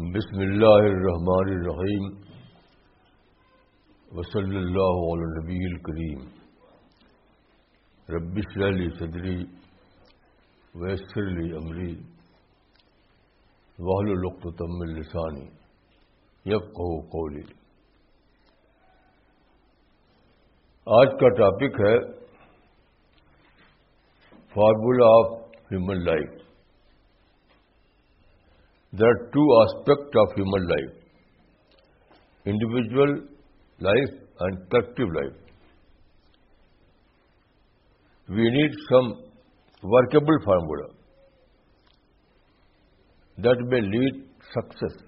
بسم اللہ الرحمن الرحیم وصلی اللہ نبی الکریم ربیس علی صدری ویسر علی عمری وحل القتم السانی کہو کو آج کا ٹاپک ہے formula of human life there are two aspect of human life individual life and collective life we need some workable formula that may lead success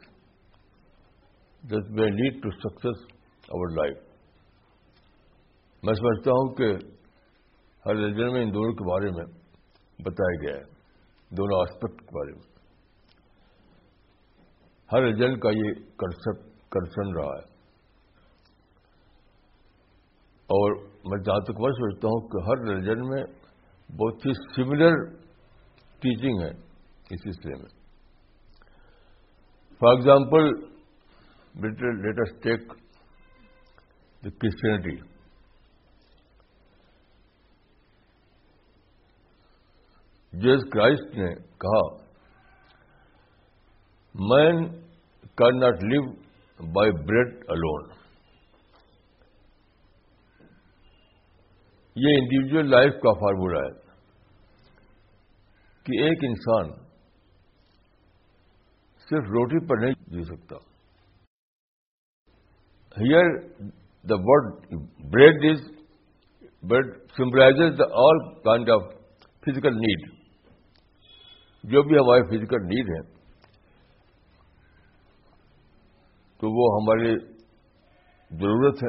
that may lead to success over life میں سمجھتا ہوں کہ ہر region میں ان دونوں کے بارے میں بتایا گیا ہے دونوں آسپیکٹ کے بارے میں ہر ایجنٹ کا یہ کنسرن رہا ہے اور میں جہاں تک میں سوچتا ہوں کہ ہر ریلیجن میں بہت ہی سملر ٹیچنگ ہے اس سلسلے میں for example latest take the Christianity Jesus Christ نے کہا man can not live by bread alone یہ انڈیویجل لائف کا فارمولا ہے کہ ایک انسان صرف روٹی پر نہیں جی سکتا hear the word bread is bread symbolizes the all kind of physical need جو بھی ہمارے فزیکل نیڈ ہیں تو وہ ہماری ضرورت ہے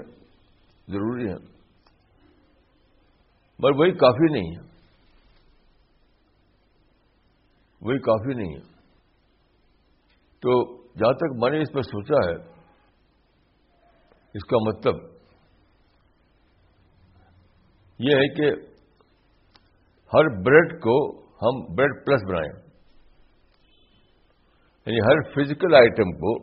ضروری ہے پر وہی کافی نہیں ہے وہی کافی نہیں ہے تو جہاں تک میں نے اس پر سوچا ہے اس کا مطلب یہ ہے کہ ہر بریڈ کو ہم بریڈ پلس بنائیں یعنی ہر فزیکل آئٹم کو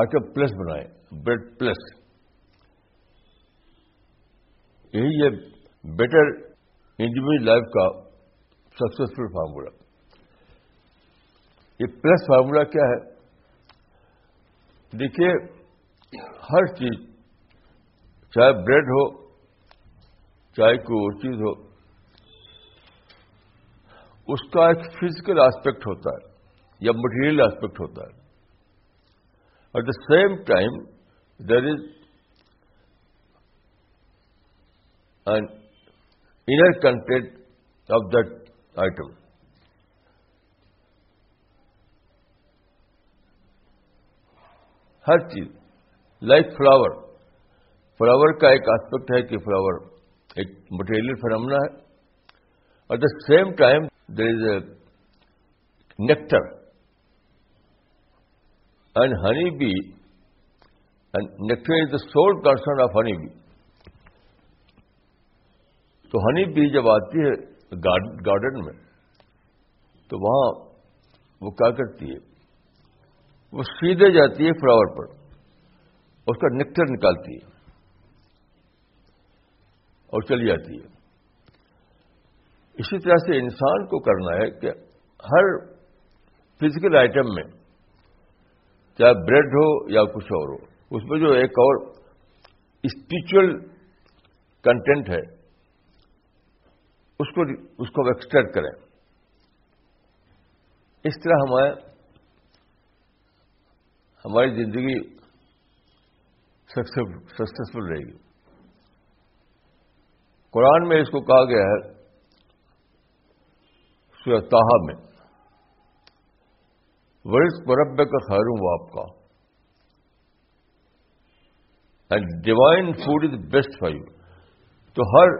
آٹم پلس بنائے بریڈ پلس یہی یہ بیٹر انڈیویجل لائف کا سکسیسفل فارمولا یہ پلس فارمولا کیا ہے دیکھیے ہر چیز چاہے بریڈ ہو چاہے کوئی اور چیز ہو اس کا ایک فزیکل آسپیکٹ ہوتا ہے یا مٹیریل آسپیکٹ ہوتا ہے at same time there is inner content of item ہر چیز لائک فلاور فلاور کا ایک آسپیکٹ ہے کہ فلاور ایک مٹیریل فرمنا ہے at the same time there is a nectar and honey bee nectar is the sole concern of honey bee تو honey bee جب آتی ہے گارڈن میں تو وہاں وہ کیا کرتی ہے وہ سیدھے جاتی ہے فلاور پر اس کا نکٹر نکالتی ہے اور چلی جاتی ہے اسی طرح سے انسان کو کرنا ہے کہ ہر فزیکل آئٹم میں چاہے بریڈ ہو یا کچھ اور ہو اس میں جو ایک اور اسپرچل کنٹینٹ ہے اس کو اس کو ایکسٹریکٹ کریں اس طرح ہمارے ہماری زندگی سکسیسفل رہے گی قرآن میں اس کو کہا گیا ہے میں ورز پرب کا خیروں آپ کا and divine food is best for you تو ہر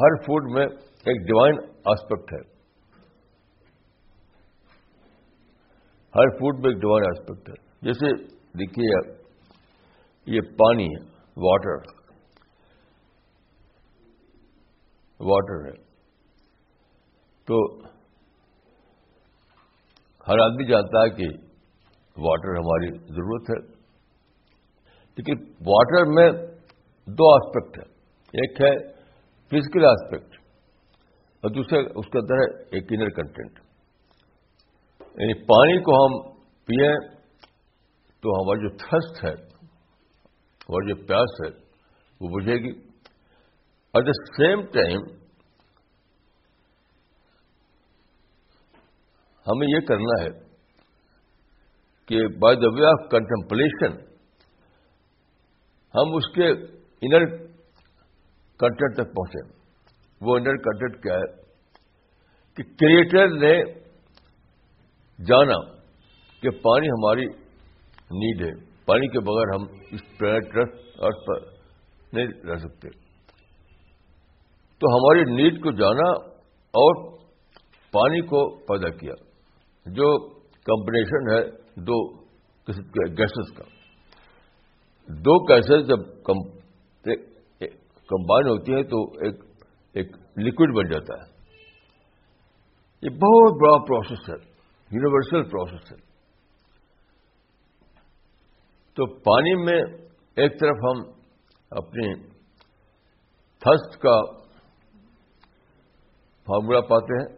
ہر فوڈ میں ایک ڈیوائن آسپیکٹ ہے ہر فوڈ میں ایک ڈیوائن آسپیکٹ ہے جیسے دیکھیے یہ پانی ہے واٹر واٹر ہے تو ہر آدمی جانتا ہے کہ واٹر ہماری ضرورت ہے لیکن واٹر میں دو آسپیکٹ ہے ایک ہے فزیکل آسپیکٹ اور دوسرا اس کے اندر ہے ایک انر کنٹینٹ یعنی پانی کو ہم پئیں تو ہمارا جو تھرسٹ ہے اور جو پیاس ہے وہ بجھے گی ایٹ دا سیم ٹائم ہمیں یہ کرنا ہے کہ by the way of contemplation ہم اس کے انر کنٹینٹ تک پہنچے وہ انر کنٹینٹ کیا ہے کہ کریٹر نے جانا کہ پانی ہماری نیڈ ہے پانی کے بغیر ہم اس پلانٹ ارتھ پر نہیں رہ سکتے تو ہماری نیڈ کو جانا اور پانی کو پیدا کیا جو کمبنیشن ہے دو قسم کے گیسز کا دو گیسز جب کمبائن ہوتی ہے تو ایک ایک لکوڈ بن جاتا ہے یہ بہت بڑا پروسیس ہے یونیورسل پروسیس ہے تو پانی میں ایک طرف ہم اپنی تھسٹ کا فارمولا پاتے ہیں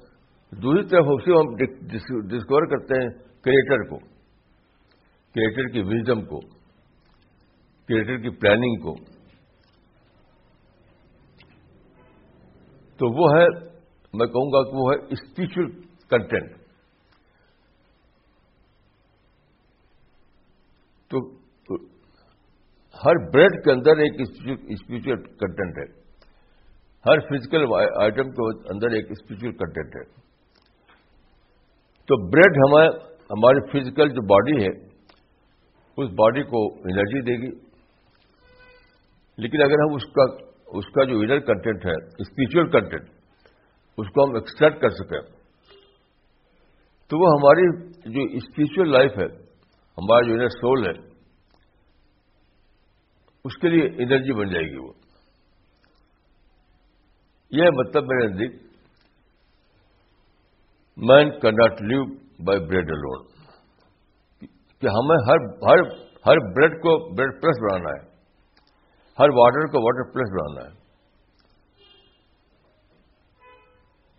دوسری طرف اسی ہم ڈسکور کرتے ہیں کریٹر کو کریٹر کی وزڈم کو کریٹر کی پلاننگ کو تو وہ ہے میں کہوں گا کہ وہ ہے اسپرچل کنٹینٹ تو ہر بریڈ کے اندر ایک اسپرچوئل کنٹینٹ ہے ہر فزیکل آئٹم کے اندر ایک اسپرچوئل کنٹینٹ ہے تو بریڈ ہمیں ہماری فزیکل جو باڈی ہے اس باڈی کو انرجی دے گی لیکن اگر ہم اس کا اس کا جو انر کنٹینٹ ہے اسپرچل کنٹینٹ اس کو ہم ایکسٹریکٹ کر سکیں تو وہ ہماری جو اسپرچل لائف ہے ہمارا جو انر سول ہے اس کے لیے انرجی بن جائے گی وہ یہ مطلب میرے نزدیک man can not live by bread alone کہ ہمیں ہر ہر ہر بریڈ کو بریڈ پلس بنانا ہے ہر واٹر کو واٹر پلس بنانا ہے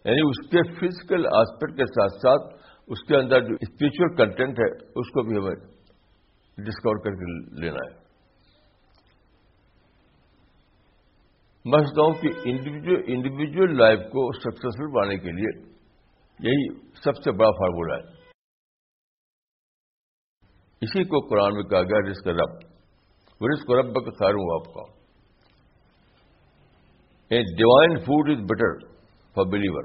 یعنی اس کے فزیکل آسپیکٹ کے ساتھ ساتھ اس کے اندر جو اسپرچل کنٹینٹ ہے اس کو بھی ہمیں ڈسکور کر کے لینا ہے میں سمجھتا ہوں کہ انڈیویجل لائف کو سکسیسفل بنانے کے لیے یہی سب سے بڑا فارمولا ہے اسی کو قرآن میں کہا گیا رسک رب وہ رسک رب خیر ہوں آپ کا divine food is better for believer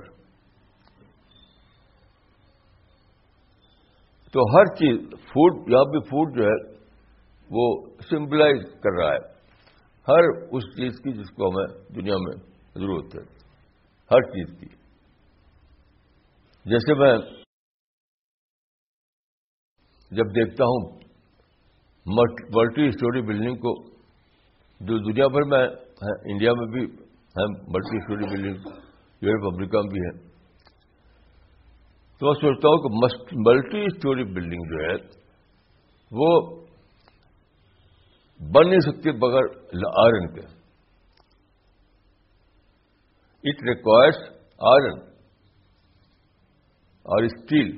تو ہر چیز فوڈ یہاں بھی فوڈ جو ہے وہ سمپلائز کر رہا ہے ہر اس چیز کی جس کو ہمیں دنیا میں ضرورت ہے ہر چیز کی جیسے میں جب دیکھتا ہوں ملٹی اسٹوری بلڈنگ کو جو دنیا بھر میں انڈیا میں بھی ہے multi storey building Europe America میں بھی ہے تو میں سوچتا ہوں کہ ملٹی اسٹوری بلڈنگ جو ہے وہ بن نہیں سکتی بغیر آئرن کے اٹ ریکوائرس آئرن اور steel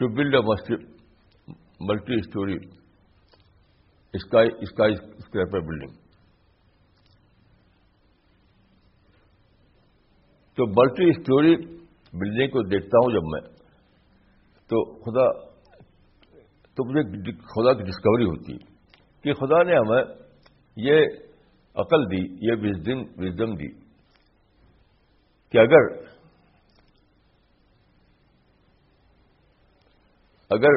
to build a Masjid multi storey sky square building تو ملٹی اسٹوری بلڈنگ کو دیکھتا ہوں جب میں تو خدا تو مجھے خدا کی ڈسکوری ہوتی کہ خدا نے ہمیں یہ عقل دی یہ وزڈم دی کہ اگر اگر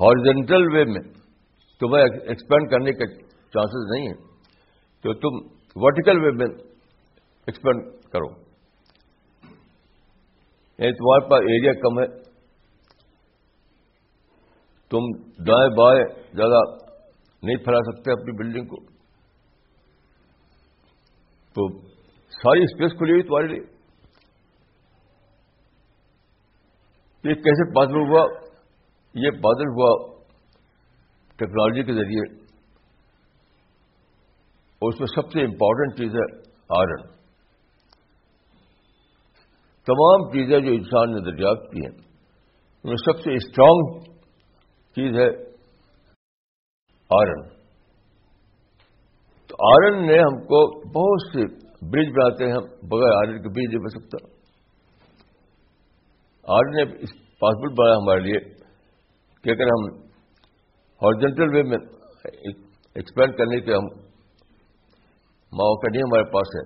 ہارجنٹل وے میں تمہیں ایکسپینڈ کرنے کے چانسز نہیں ہے تو تم ورٹیکل وے میں ایکسپینڈ کرو یعنی تمہارے پاس ایریا کم ہے تم دائیں بائیں زیادہ نہیں پھیلا سکتے اپنی بلڈنگ کو تو ساری اسپیس کھلی ہوئی تمہارے لیے یہ کیسے بادل ہوا یہ بادل ہوا ٹیکنالوجی کے ذریعے اور اس میں سب سے امپورٹنٹ چیز ہے آرن تمام چیزیں جو انسان نے دریافت کی ہیں ان میں سب سے اسٹرانگ چیز ہے آرن تو آرن نے ہم کو بہت سے برج بناتے ہیں ہم بغیر آرن کے برج نہیں بن سکتا آج نے پاسبل پاسپورٹ بنایا ہمارے لیے کہ اگر ہم ہارجنٹل وے میں ایکسپینڈ کرنے کے ہم موقع نہیں ہمارے پاس ہے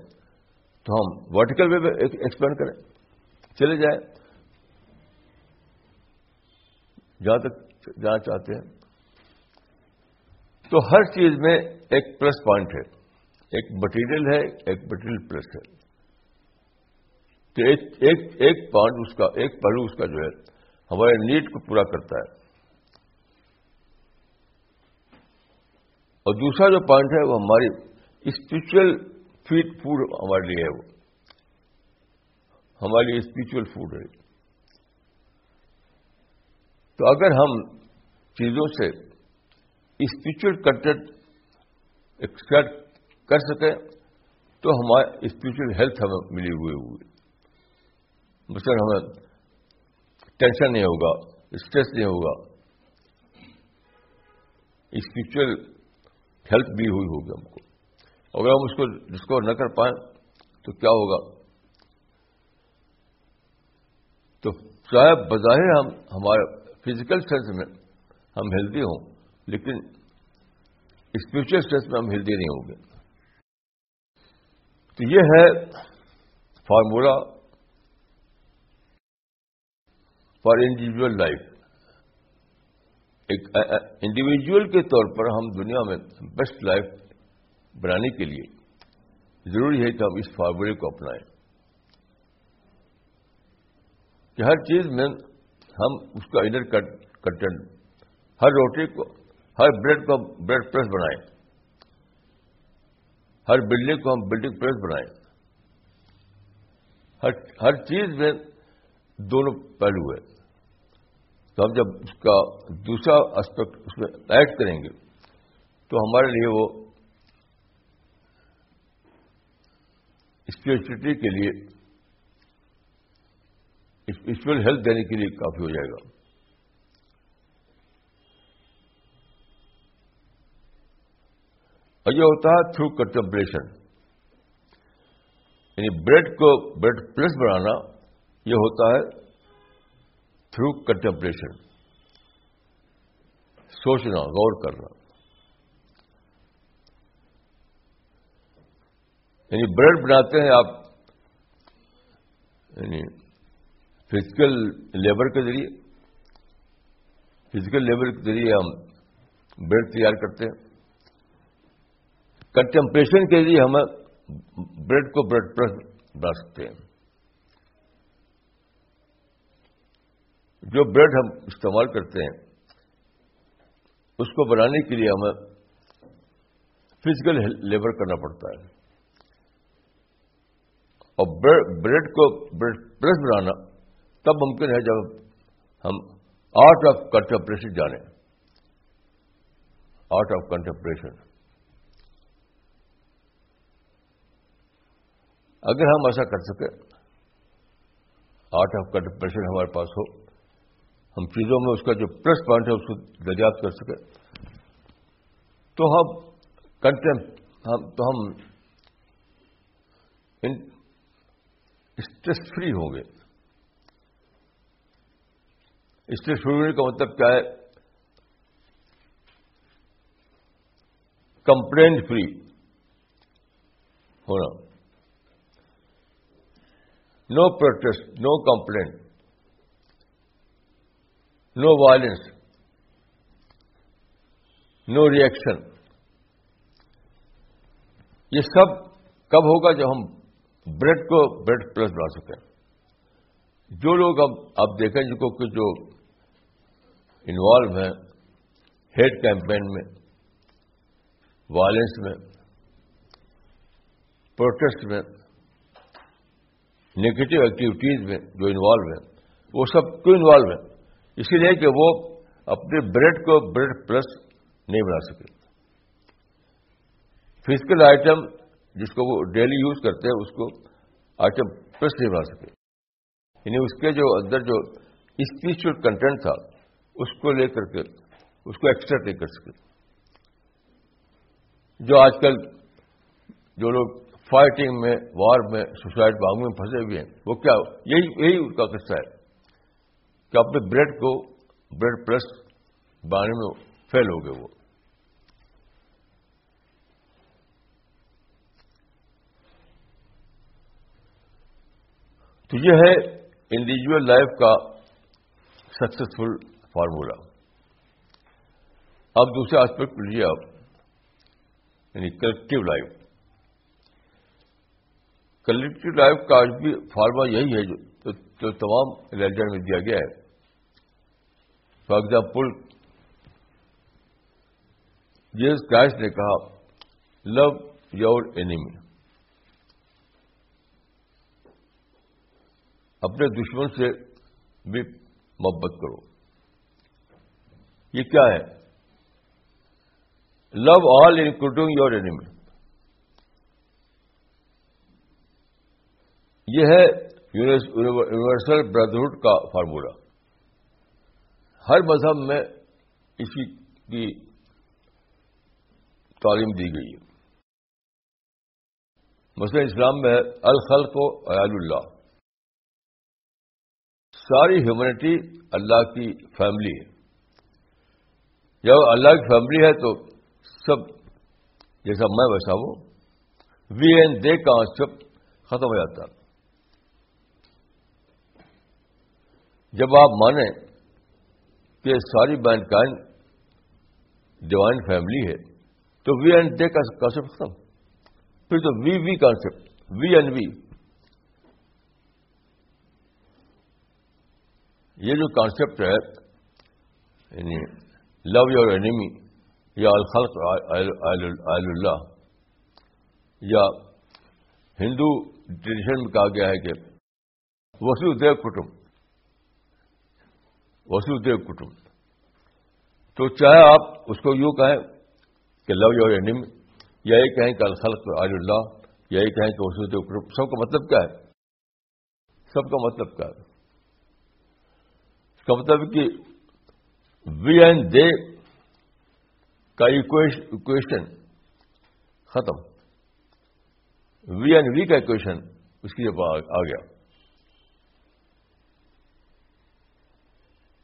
تو ہم ورٹیکل وے میں ایکسپینڈ کریں چلے جائیں جہاں تک جانا چاہتے ہیں تو ہر چیز میں ایک پلس پوائنٹ ہے ایک مٹیریل ہے ایک مٹیریل پلس ہے ایک ایک ایک پوائنٹ اس کا ایک پہلو اس کا جو ہے ہمارے نیٹ کو پورا کرتا ہے اور دوسرا جو پوائنٹ ہے وہ ہماری اسپرچل فیٹ فوڈ ہمارے لیے ہے وہ ہمارے لیے اسپرچل فوڈ ہے تو اگر ہم چیزوں سے اسپرچل کنٹینٹ ایکسکرچ کر سکیں تو ہمارے اسپرچل ہیلتھ ہمیں ملی ہوئے ہوئے ہمیں ٹینشن نہیں ہوگا اسٹریس نہیں ہوگا اسپرچل ہیلپ بھی ہوئی ہوگی ہم کو اگر ہم اس کو ڈسکور نہ کر پائیں تو کیا ہوگا تو چاہے بظاہر ہم ہمارے فزیکل سینس میں ہم ہیلدی ہوں لیکن اسپرچل سینس میں ہم ہیلدی نہیں ہوں گے تو یہ ہے فارمولا فار انڈیویجل لائف ایک انڈیویجل کے طور پر ہم دنیا میں بیسٹ لائف بنانے کے لیے ضروری ہے کہ ہم اس فارمولے کو اپنائیں کہ ہر چیز میں ہم اس کا انر کنٹینٹ ہر روٹی کو ہر بریڈ کو ہم بریڈ پریس بنائیں ہر بلڈنگ کو ہم بلڈنگ پریس بنائیں ہر چیز میں دونوں پہلو ہیں تو ہم جب اس کا دوسرا اسپیکٹ اس میں ایڈ کریں گے تو ہمارے لیے وہ اسپیشلٹی کے لیے اسپرچل ہیلتھ دینے کے لیے کافی ہو جائے گا اور یہ ہوتا ہے تھرو کنٹمپریشن یعنی بریڈ کو بریڈ پلس بنانا یہ ہوتا ہے تھرو کنٹمپریشن سوچنا غور کرنا یعنی بریڈ بناتے ہیں آپ یعنی فزیکل لیبر کے ذریعے فزیکل لیبر کے ذریعے ہم بریڈ تیار کرتے ہیں کنٹمپریشن کے ذریعے ہم بریڈ کو بریڈ پرش بنا سکتے ہیں جو بریڈ ہم استعمال کرتے ہیں اس کو بنانے کے لیے ہمیں فزیکل لیبر کرنا پڑتا ہے اور بریڈ کو بریڈ پریس بنانا تب ممکن ہے جب ہم آرٹ آف کنٹمپریشن جانیں آرٹ آف کنٹمپریشن اگر ہم ایسا کر سکیں آرٹ آف کنٹمپریشن ہمارے پاس ہو ہم چیزوں میں اس کا جو پلس پوائنٹ ہے اس کو دریافت کر سکیں تو ہم کنٹین تو ہم اسٹریس فری ہوں گے اسٹریس فری ہونے کا مطلب کیا ہے کمپلین فری ہونا no protest no complaint no violence no reaction یہ سب کب ہوگا جب ہم بریڈ کو بریڈ پلس بنا سکیں جو لوگ اب آپ دیکھیں جن کو کہ جو انوالو ہیں ہیڈ کیمپین میں وائلنس میں پروٹیسٹ میں نگیٹو ایکٹیویٹیز میں جو انوالو ہیں وہ سب کیوں انوالو ہیں اسی لیے کہ وہ اپنے بریڈ کو بریڈ پلس نہیں بنا سکے فزیکل آئٹم جس کو وہ ڈیلی یوز کرتے ہیں اس کو آئٹم پلس نہیں بنا سکے یعنی اس کے جو اندر جو اسپرچل کنٹینٹ تھا اس کو لے کر کے اس کو ایکسٹرٹ نہیں کر سکے جو آج کل جو لوگ فائٹنگ میں وار میں سوسائڈ باغ میں پھنسے ہوئے ہیں وہ کیا یہی ان کا قصہ ہے کہ اپنے بریڈ کو بریڈ پلس بانے میں فیل ہو گئے وہ تو یہ ہے انڈیویجل لائف کا سکسیسفل فارمولا اب دوسرے آسپیکٹ لیجیے آپ یعنی کلیکٹو لائف کلیکٹو لائف کا آج بھی فارمولا یہی ہے جو تمام ریلیجن میں دیا گیا ہے فار ایگزامپل جیس نے کہا لو یور اینیمی اپنے دشمن سے بھی محبت کرو یہ کیا ہے love all including your enemy یہ ہے یونیورسل بردرہڈ کا فارمولہ ہر مذہب میں اسی کی تعلیم دی گئی ہے مسلم اسلام میں الخل کو عیال اللہ ساری ہیومنٹی اللہ کی فیملی ہے جب اللہ کی فیملی ہے تو سب جیسا میں ویسا ہوں وی این دے کا ختم ہو جاتا جب آپ مانیں کہ ساری بینڈ کائن ڈیوائن فیملی ہے تو وی اینڈ دے کا کانسپٹ پھر تو we we concept we and we یہ جو کانسپٹ ہے یعنی لو یور اینیمی یا اللہ یا ہندو ٹریڈیشن میں کہا گیا ہے کہ وسو دیو کٹمب وسودیو کٹم تو چاہے آپ اس کو یوں کہیں کہ لو یور یا یا یہ کہیں کہ الخلق آل اللہ یا یہ کہیں کہ وسودیو کٹم سب کا مطلب کیا ہے سب کا مطلب کیا ہے اس کا مطلب کہ وی اینڈ دے کا اکویشن ختم وی اینڈ وی کا اکویشن اس کی جب آ گیا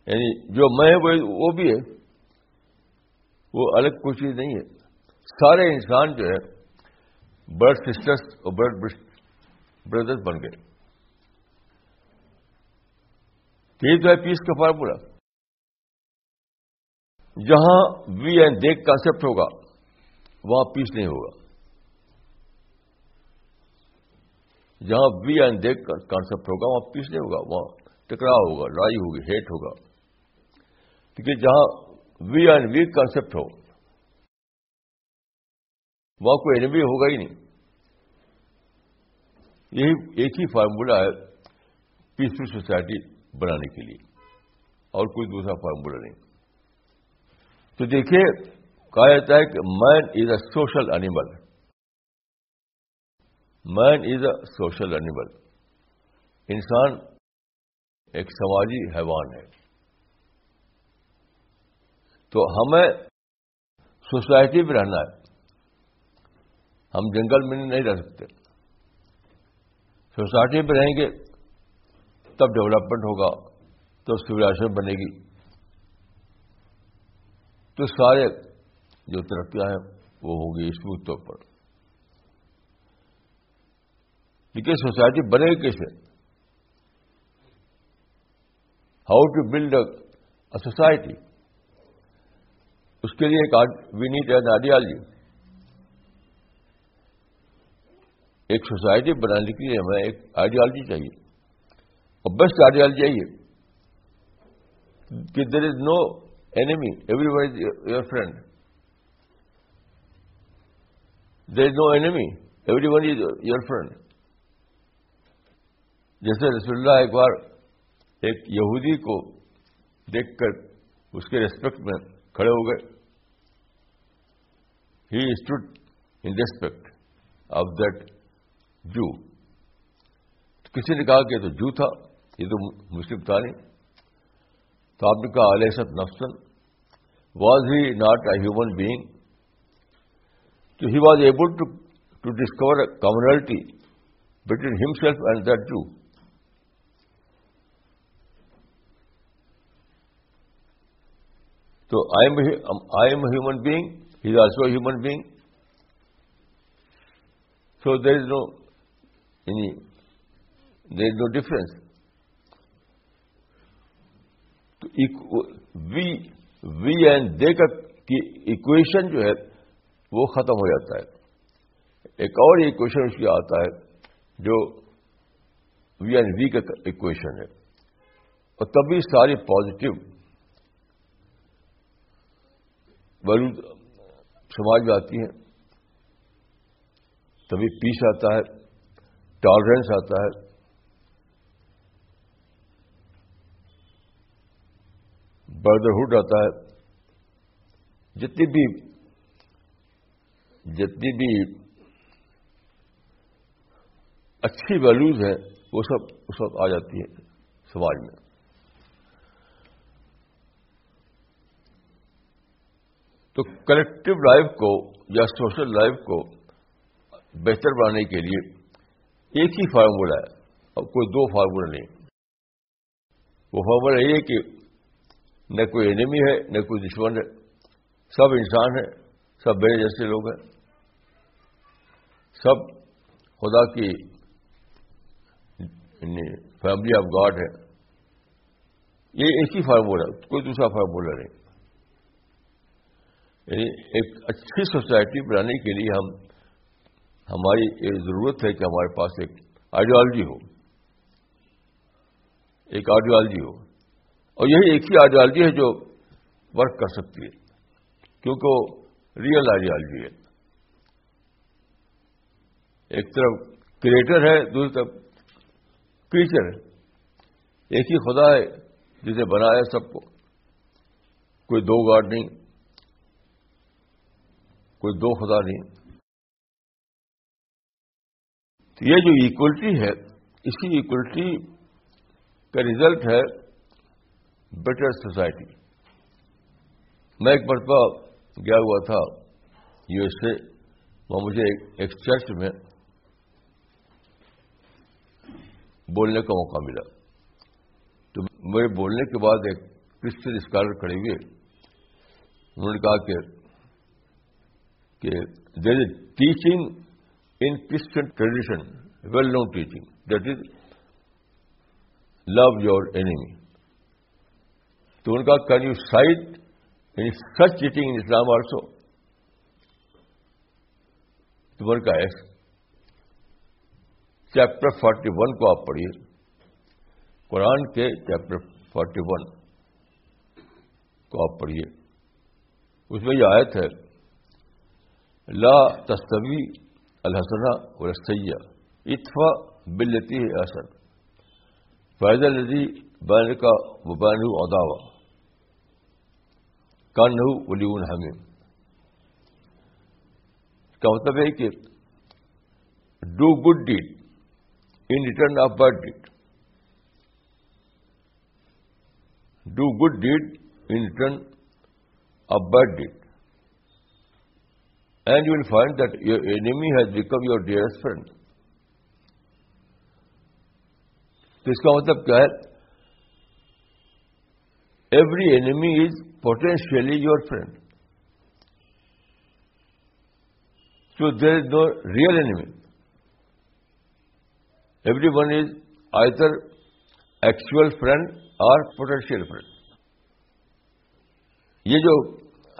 یعنی جو میں وہ بھی ہے وہ الگ کوئی چیز نہیں ہے سارے انسان جو ہے برڈ سسٹرس اور برڈ بردرس بن گئے یہ تو ہے پیس کا فارمولا جہاں وی اینڈ دیکھ کانسیپٹ ہوگا وہاں پیس نہیں ہوگا جہاں وی اینڈ دیکھ کانسپٹ ہوگا وہاں پیس نہیں ہوگا وہاں ٹکراؤ ہوگا لڑائی ہوگی ہیٹ ہوگا کیونکہ جہاں وی اینڈ وی کانسپٹ ہو وہاں کوئی اینمی ہوگا ہی نہیں یہی ایک ہی فارمولا ہے پیسفل سوسائٹی بنانے کے لیے اور کوئی دوسرا فارمولا نہیں تو دیکھیے کہا جاتا ہے کہ man is a social animal man is a social animal انسان ایک سماجی حیوان ہے تو ہمیں سوسائٹی میں رہنا ہے ہم جنگل میں نہیں رہ سکتے سوسائٹی میں رہیں گے تب ڈیولپمنٹ ہوگا تو سولاشن بنے گی تو سارے جو ترقیاں ہیں وہ گی اس موت طور پر لیکن سوسائٹی بنے گی کیسے how to build a society اس کے لیے ایک نیڈ این آئیڈیالوجی ایک سوسائٹی بنانے کے لیے ہمیں ایک آئیڈیالوجی چاہیے اور بیسٹ آئیڈیالوجی چاہیے کہ there is no enemy everyone is your friend there is no enemy everyone is your friend جیسے رسول اللہ ایک بار ایک یہودی کو دیکھ کر اس کے ریسپیکٹ میں کھڑے ہو گئے he stood in respect of that جو کسی نے کہا کہ تو جو تھا یہ تو مسلم تھا نہیں تو آپ نے کہا آلست نفسن was he not a human being so he was able to discover a commonality between himself and that جو تو I am human being he also human being so there is no یعنی there is no difference we we and they کا equation جو ہے وہ ختم ہو جاتا ہے ایک اور اکویشن اس کا آتا ہے جو وی اینڈ وی کا اکویشن ہے اور تبھی ساری پازیٹو ویلو سماج میں آتی ہیں تبھی پیس آتا ہے ٹالرنس آتا ہے بردرہڈ آتا ہے جتنی بھی جتنی بھی اچھی ویلوز ہیں وہ سب اس وقت آ جاتی ہیں سماج میں تو کلیکٹو لائف کو یا سوشل لائف کو بہتر بنانے کے لیے ایک ہی فارمولا ہے اور کوئی دو فارمولا نہیں وہ فارمولا یہ ہے کہ نہ کوئی اینمی ہے نہ کوئی دشمن ہے سب انسان ہے سب بڑے جیسے لوگ ہیں سب خدا کی فیملی آف گاڈ ہے یہ ایک فارمولا فارمولہ کوئی دوسرا فارمولا نہیں یعنی ایک اچھی سوسائٹی بنانے کے لیے ہم ہماری یہ ضرورت ہے کہ ہمارے پاس ایک آئیڈیالوجی ہو ایک آئیڈیالوجی ہو اور یہی ایک ہی آئیڈیالوجی ہے جو ورک کر سکتی ہے کیونکہ وہ ریئل آئیڈیالوجی ہے ایک طرف کریٹر ہے دوسری طرف کریچر ہے ایک ہی خدا ہے جسے بنایا سب کو کوئی دو نہیں کوئی دو خدا نہیں یہ جو ایکولٹی ہے اس کی کا ریزلٹ ہے بیٹر سوسائٹی میں ایک مرتبہ گیا ہوا تھا یو ایس اے وہاں مجھے ایک چرچ میں بولنے کا موقع ملا تو میرے بولنے کے بعد ایک کرسچن اسکالر کھڑے ہوئے انہوں نے کہا کہ کہ there is teaching in Christian tradition well known teaching that is love your enemy تو ان کا can you cite in such teaching in Islam تو تمہر کا ایس چیپٹر فورٹی ون کو آپ پڑھیے قرآن کے چیپٹر فورٹی ون کو آپ پڑھیے اس میں یہ آیت ہے لا تصوی الحسن اور رسیا اتفا بلتی ہے احسن فائدہ الدی بین کا وہ بین اداوا کانو ولیون حمیم کا مطلب ہے کہ do good deed in return of bad deed do good deed in return of bad deed and you will find that your enemy has become your dearest friend تو اس کا مطلب کیا ہے every enemy is potentially your friend so there is no real enemy everyone is either actual friend اور potential friend یہ جو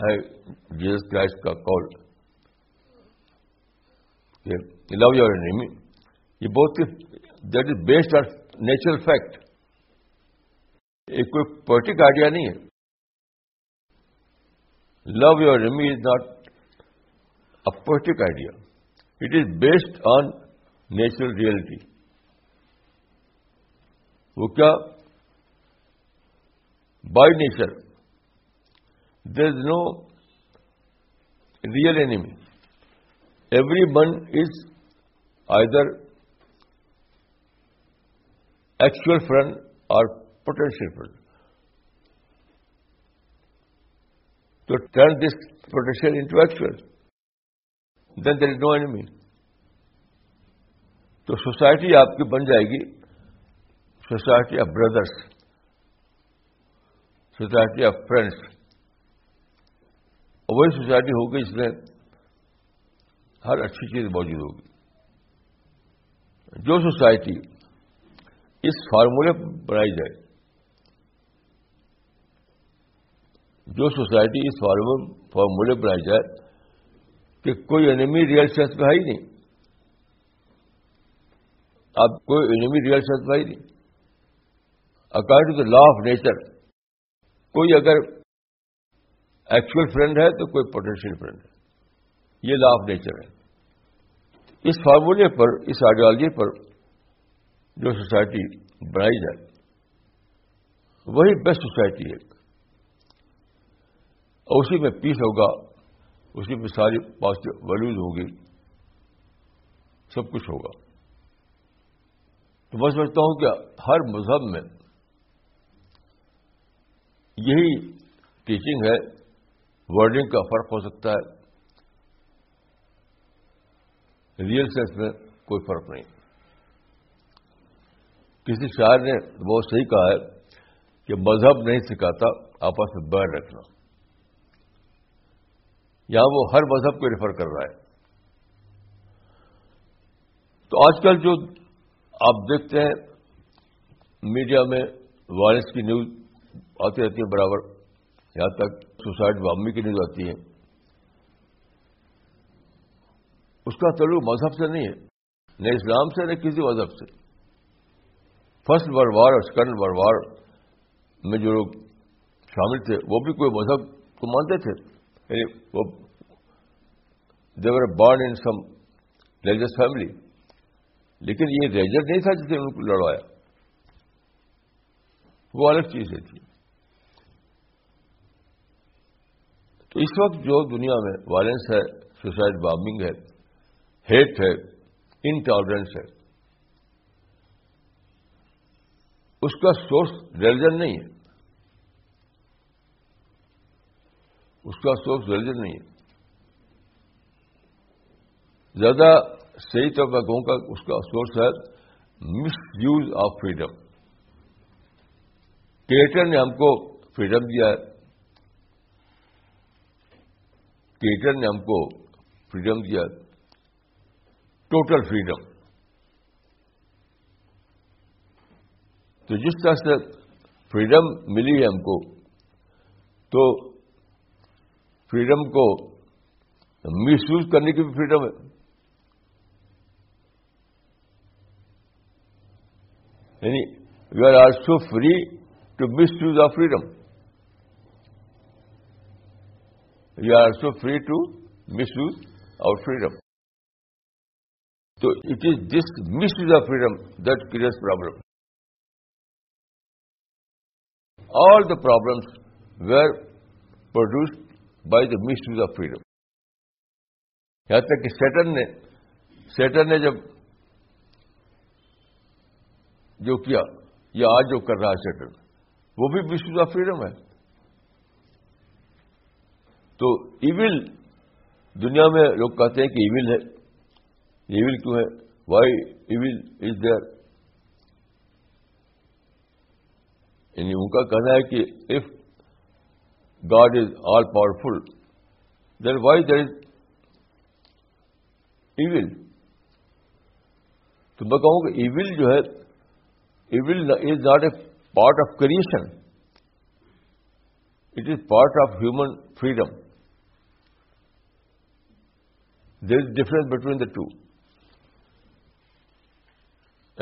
ہے جیزس کرائسٹ کا کال لو یور اینیمی یہ بہت that is based on natural fact یہ کوئی پوئٹک آئیڈیا نہیں ہے love your enemy is not a politic idea it is based on natural reality وہ کیا by nature there is no real enemy everyone is either actual friend اور potential friend تو turn this potential into actual then there is no enemy تو society آپ کی بن جائے گی society of brothers society of friends وہی society ہوگی جس میں ہر اچھی چیز موجود ہوگی جو سوسائٹی اس پر بنائی جائے جو سوسائٹی اس فارمولے بنائی جائے کہ کوئی ریئل سیس ہی نہیں اب کوئی ریئل میں ہے ہی نہیں according to the law of nature کوئی اگر ایکچوئل فرینڈ ہے تو کوئی پوٹینشیل فرینڈ ہے یہ لا آف نیچر ہے اس فارمولے پر اس آئیڈیالوجی پر جو سوسائٹی بنائی جائے وہی بیسٹ سوسائٹی ہے اور اسی میں پیس ہوگا اسی میں ساری پازیٹو ویلوز ہوگی سب کچھ ہوگا تو میں سمجھتا ہوں کہ ہر مذہب میں یہی ٹیچنگ ہے ورڈنگ کا فرق ہو سکتا ہے ریئل سینس میں کوئی فرق نہیں کسی شاعر نے بہت صحیح کہا ہے کہ مذہب نہیں سکھاتا آپس میں بیر رکھنا یہاں وہ ہر مذہب کو ریفر کر رہا ہے تو آج کل جو آپ دیکھتے ہیں میڈیا میں وائرس کی نیوز آتی رہتی ہے برابر یہاں تک سوسائڈ بامبی کی نیوز آتی ہے اس کا تعلق مذہب سے نہیں ہے نہ اسلام سے نہ کسی مذہب سے فرسٹ بر وار اور سیکنڈ بر وار میں جو لوگ شامل تھے وہ بھی کوئی مذہب کو مانتے تھے یعنی وہ they were born in some religious family لیکن یہ ریلیجس نہیں تھا جسے ان کو لڑوایا وہ الگ چیزیں تھی اس وقت جو دنیا میں وائلنس ہے سوسائڈ بامبنگ ہے ہیٹ ہے انٹالرنس ہے اس کا سورس ریلیجن نہیں ہے اس کا سورس ریلیجن نہیں ہے زیادہ صحیح طور پر کہوں کا اس کا سورس ہے misuse of freedom creator نے ہم کو فریڈم دیا ہے کریٹر نے ہم کو فریڈم دیا ہے ٹوٹل فریڈم تو جس طرح سے فریڈم ملی ہے ہم کو تو فریڈم کو مس یوز کرنے کی بھی فریڈم ہے یعنی you are so free to misuse of freedom you are so free to misuse our freedom تو it is this misuse the freedom that this problem all the problems were produced by the misuse of freedom یہاں تک کہ نے نے جب جو کیا یا آج جو کر رہا ہے سیٹن وہ بھی مس یوز آف فریڈم ہے تو ایون دنیا میں لوگ کہتے ہیں کہ ایون ہے ایون کیوں ہے وائی ایون از دیئر یعنی ان کا کہنا ہے کہ if God is all powerful there is evil تو میں کہوں کہ ایون جو ہے evil is not a part of creation it is part of human freedom there is difference between the two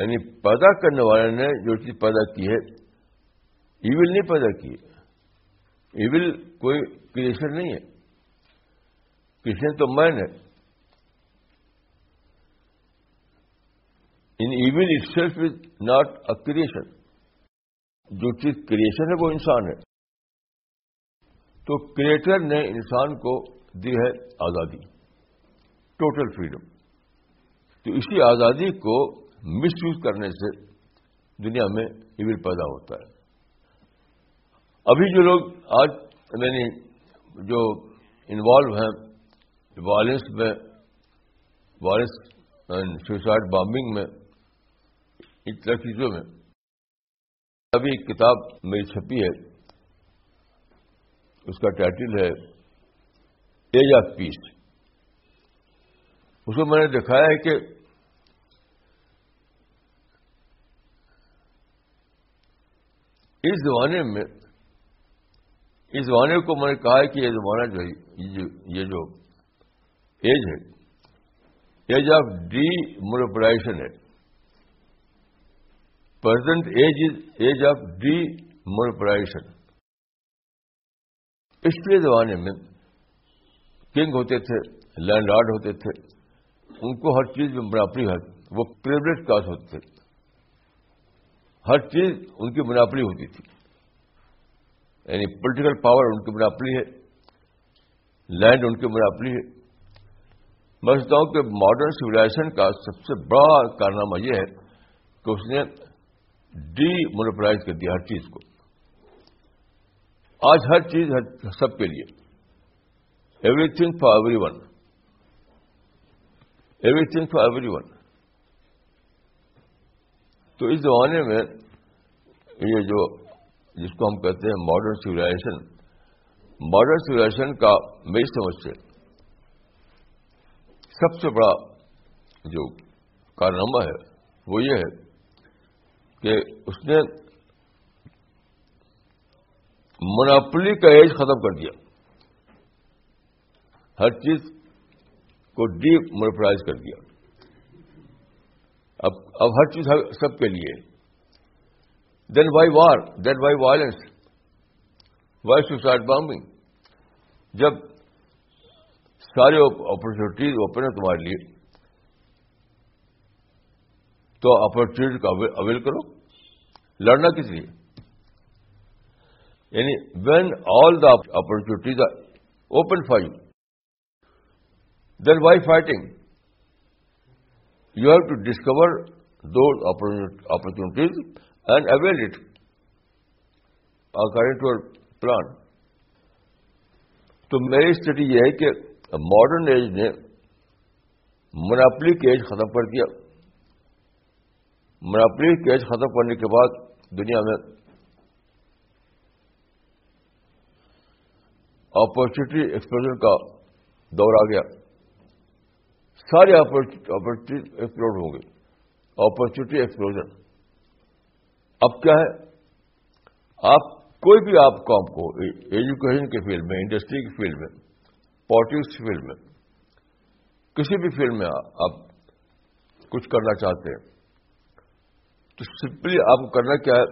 یعنی پیدا کرنے والے نے جو چیز پیدا کی ہے ایول نہیں پیدا کی ہے کوئی کریشن نہیں ہے کریشن تو مین ہے in evil itself is not a creation جو چیز کریشن ہے وہ انسان ہے تو کریٹر نے انسان کو دی ہے آزادی ٹوٹل فریڈم تو اسی آزادی کو مس یوز کرنے سے دنیا میں ایون پیدا ہوتا ہے ابھی جو لوگ آج یعنی جو انوالو ہیں وائلنس میں وائلنس سوسائڈ بامبنگ میں ان طرح چیزوں میں ابھی ایک کتاب میری چھپی ہے اس کا ٹائٹل ہے ایج آف پیس اس کو میں نے دکھایا ہے کہ اس زمانے میں اس زمانے کو میں نے کہا ہے کہ یہ زمانہ جو یہ جو ایج ہے ایج آف ڈی مونوپلائزیشن ہے present age is age of demonopolization اس زمانے میں کنگ ہوتے تھے لینڈ لارڈ ہوتے تھے ان کو ہر چیز میں برابری ہوتی وہ پریوریٹ کاسٹ ہوتے تھے ہر چیز ان کی مناپلی ہوتی تھی یعنی پولیٹیکل پاور ان کی مناپلی ہے لینڈ ان کی مناپلی ہے میں سمجھتا ہوں کہ ماڈرن سولاشن کا سب سے بڑا کارنامہ یہ ہے کہ اس نے ڈی مونوپلائز کر دیا ہر چیز کو آج ہر چیز سب کے لیے everything for everyone everything for everyone تو اس زمانے میں یہ جو جس کو ہم کہتے ہیں ماڈرن سولاشن ماڈرن سولاشن کا میری سمجھ سے سب سے بڑا جو کارنامہ ہے وہ یہ ہے کہ اس نے مناپلی کا ایج ختم کر دیا ہر چیز کو ڈیپ مونیپلائز کر دیا اب اب ہر چیز سب کے لیے then why war then why violence why suicide bombing جب سارے اپرچونیٹیز اوپن ہیں تمہارے لیے تو اپرچونیٹی کا اویل کرو لڑنا کس لیے یعنی when all the opportunities open five then why fighting you have to discover those opportunities and avail it according to plan تو میری اسٹڈی یہ ہے کہ ماڈرن ایج نے منافلی کیج ختم کر دیا مناپلی کیج ختم کرنے کے بعد دنیا میں اپرچونیٹی ایکسپلوژن کا دور آ گیا ساری اپرچونیٹی ایکسپلور ہوں گے اپرچونیٹی ایکسپلوژن اب کیا ہے آپ کوئی بھی آپ کام کو ایجوکیشن کے فیلڈ میں انڈسٹری کی فیلڈ میں پالٹکس کی فیلڈ میں کسی بھی فیلڈ میں آپ کچھ کرنا چاہتے ہیں تو سمپلی آپ کو کرنا کیا ہے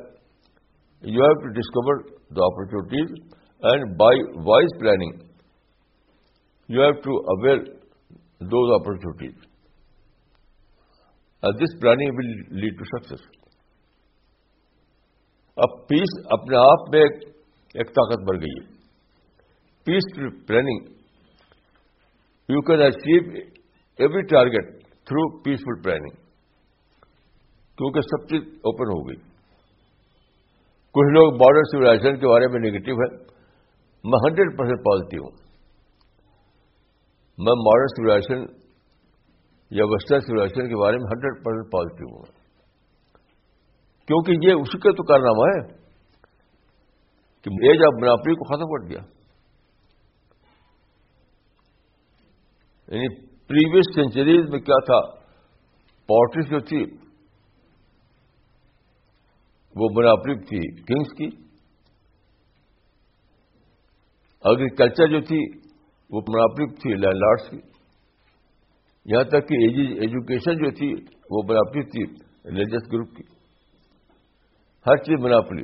you have to discover the opportunities and by wise planning you have to avail those opportunities this planning will lead to success اب پیس اپنے آپ میں ایک طاقت بڑھ گئی ہے peace planning you can achieve every target through peaceful planning کیونکہ سب چیز اوپن ہو گئی کچھ لوگ بارڈر سے کے بارے میں نگیٹو ہیں میں ہنڈریڈ پرسینٹ پازیٹو ہوں میں ماڈرن سولازیشن یا ویسٹرن سولازیشن کے بارے میں ہنڈریڈ پرسینٹ پازیٹو ہوں کیونکہ یہ اسی کا تو کارنامہ ہے کہ ایج آف بناپری کو ختم کر دیا یعنی پریویس سینچریز میں کیا تھا پالٹک جو تھی وہ مناپری تھی کنگس کی اگریکلچر جو تھی وہ منافلک تھی لینڈ لارڈس کی یہاں تک کہ ایجوکیشن جو تھی وہ مناپلک تھی ریلیجس گروپ کی ہر چیز مناپلی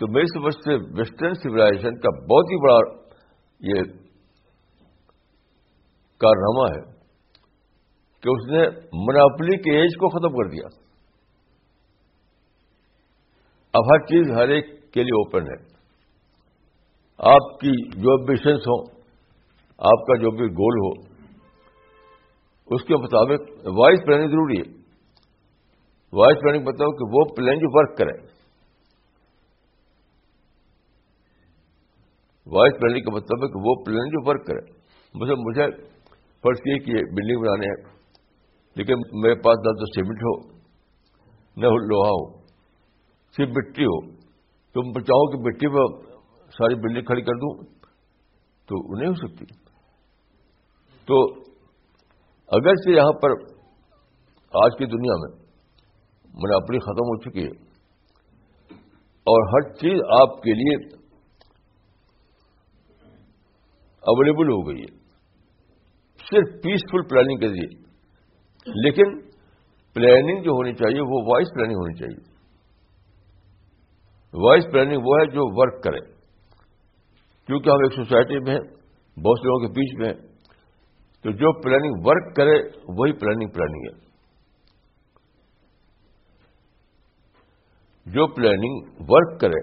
تو میری سمجھ سے ویسٹرن سولاشن کا بہت ہی بڑا یہ کارنامہ ہے کہ اس نے مناپلی کے ایج کو ختم کر دیا اب ہر چیز ہر ایک کے لیے اوپن ہے آپ کی جو مشنس ہو آپ کا جو بھی گول ہو اس کے مطابق وائس پلاننگ ضروری ہے وائس پلاننگ بتاؤ کہ وہ پلان جو ورک کرے وائس مطلب ہے کہ وہ پلان جو ورک مطلب مجھے فرض کیے کہ بلڈنگ بنانے ہیں لیکن میرے پاس نہ تو سیمنٹ ہو نہ لوہا ہو صرف مٹی ہو تم چاہو کہ مٹی میں ساری بلڈنگ کھڑی کر دوں تو نہیں ہو سکتی تو اگر سے یہاں پر آج کی دنیا میں اپنی ختم ہو چکی ہے اور ہر چیز آپ کے لیے اویلیبل ہو گئی ہے صرف پیسفل پلاننگ کے لیے لیکن پلاننگ جو ہونی چاہیے وہ وائس پلاننگ ہونی چاہیے وائس پلاننگ وہ ہے جو ورک کرے کیونکہ ہم ایک سوسائٹی میں ہیں بہت سے لوگوں کے بیچ میں تو جو پلاننگ ورک کرے وہی پلاننگ پلاننگ ہے جو پلاننگ ورک کرے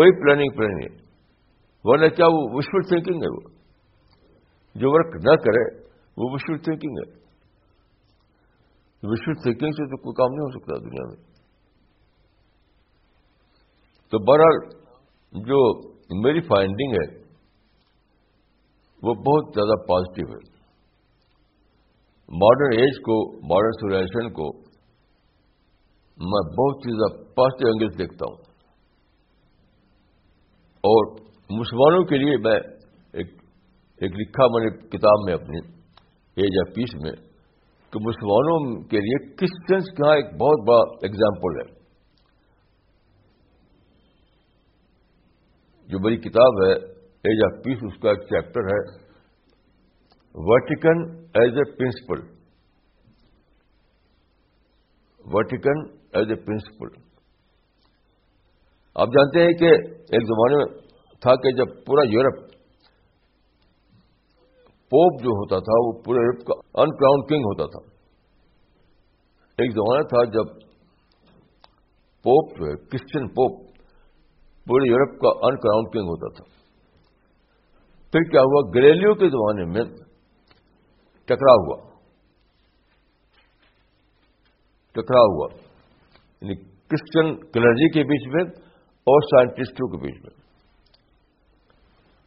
وہی پلاننگ پلاننگ ہے ورنہ کیا وہ وشفل تھنکنگ ہے وہ جو ورک نہ کرے وہ وشفل تھنکنگ ہے وشفل تھنکنگ سے تو کوئی کام نہیں ہو سکتا دنیا میں تو بہرحال جو میری فائنڈنگ ہے وہ بہت زیادہ پازیٹو ہے ماڈرن ایج کو ماڈرن سلشن کو میں بہت چیز پازیٹو اینگل دیکھتا ہوں اور مسلمانوں کے لیے میں ایک ایک لکھا میں نے کتاب میں اپنی ایج آف پیس میں کہ مسلمانوں کے لیے کرسچنس کا ایک بہت بڑا ایگزامپل ہے جو بڑی کتاب ہے ایج آف پیس اس کا ایک چیپٹر ہے Vatican as a principle Vatican as a principle آپ جانتے ہیں کہ ایک زمانے میں تھا کہ جب پورا یورپ پوپ جو ہوتا تھا وہ پورے یورپ کا ان کراؤن کنگ ہوتا تھا ایک زمانہ تھا جب پوپ جو ہے کرسچن پوپ پورے یورپ کا ان کراؤنڈ کنگ ہوتا تھا پھر کیا ہوا گریلو کے زمانے میں ٹکرا ہوا ٹکرا ہوا یعنی کرسچن کلرجی کے بیچ میں اور سائنٹسٹوں کے بیچ میں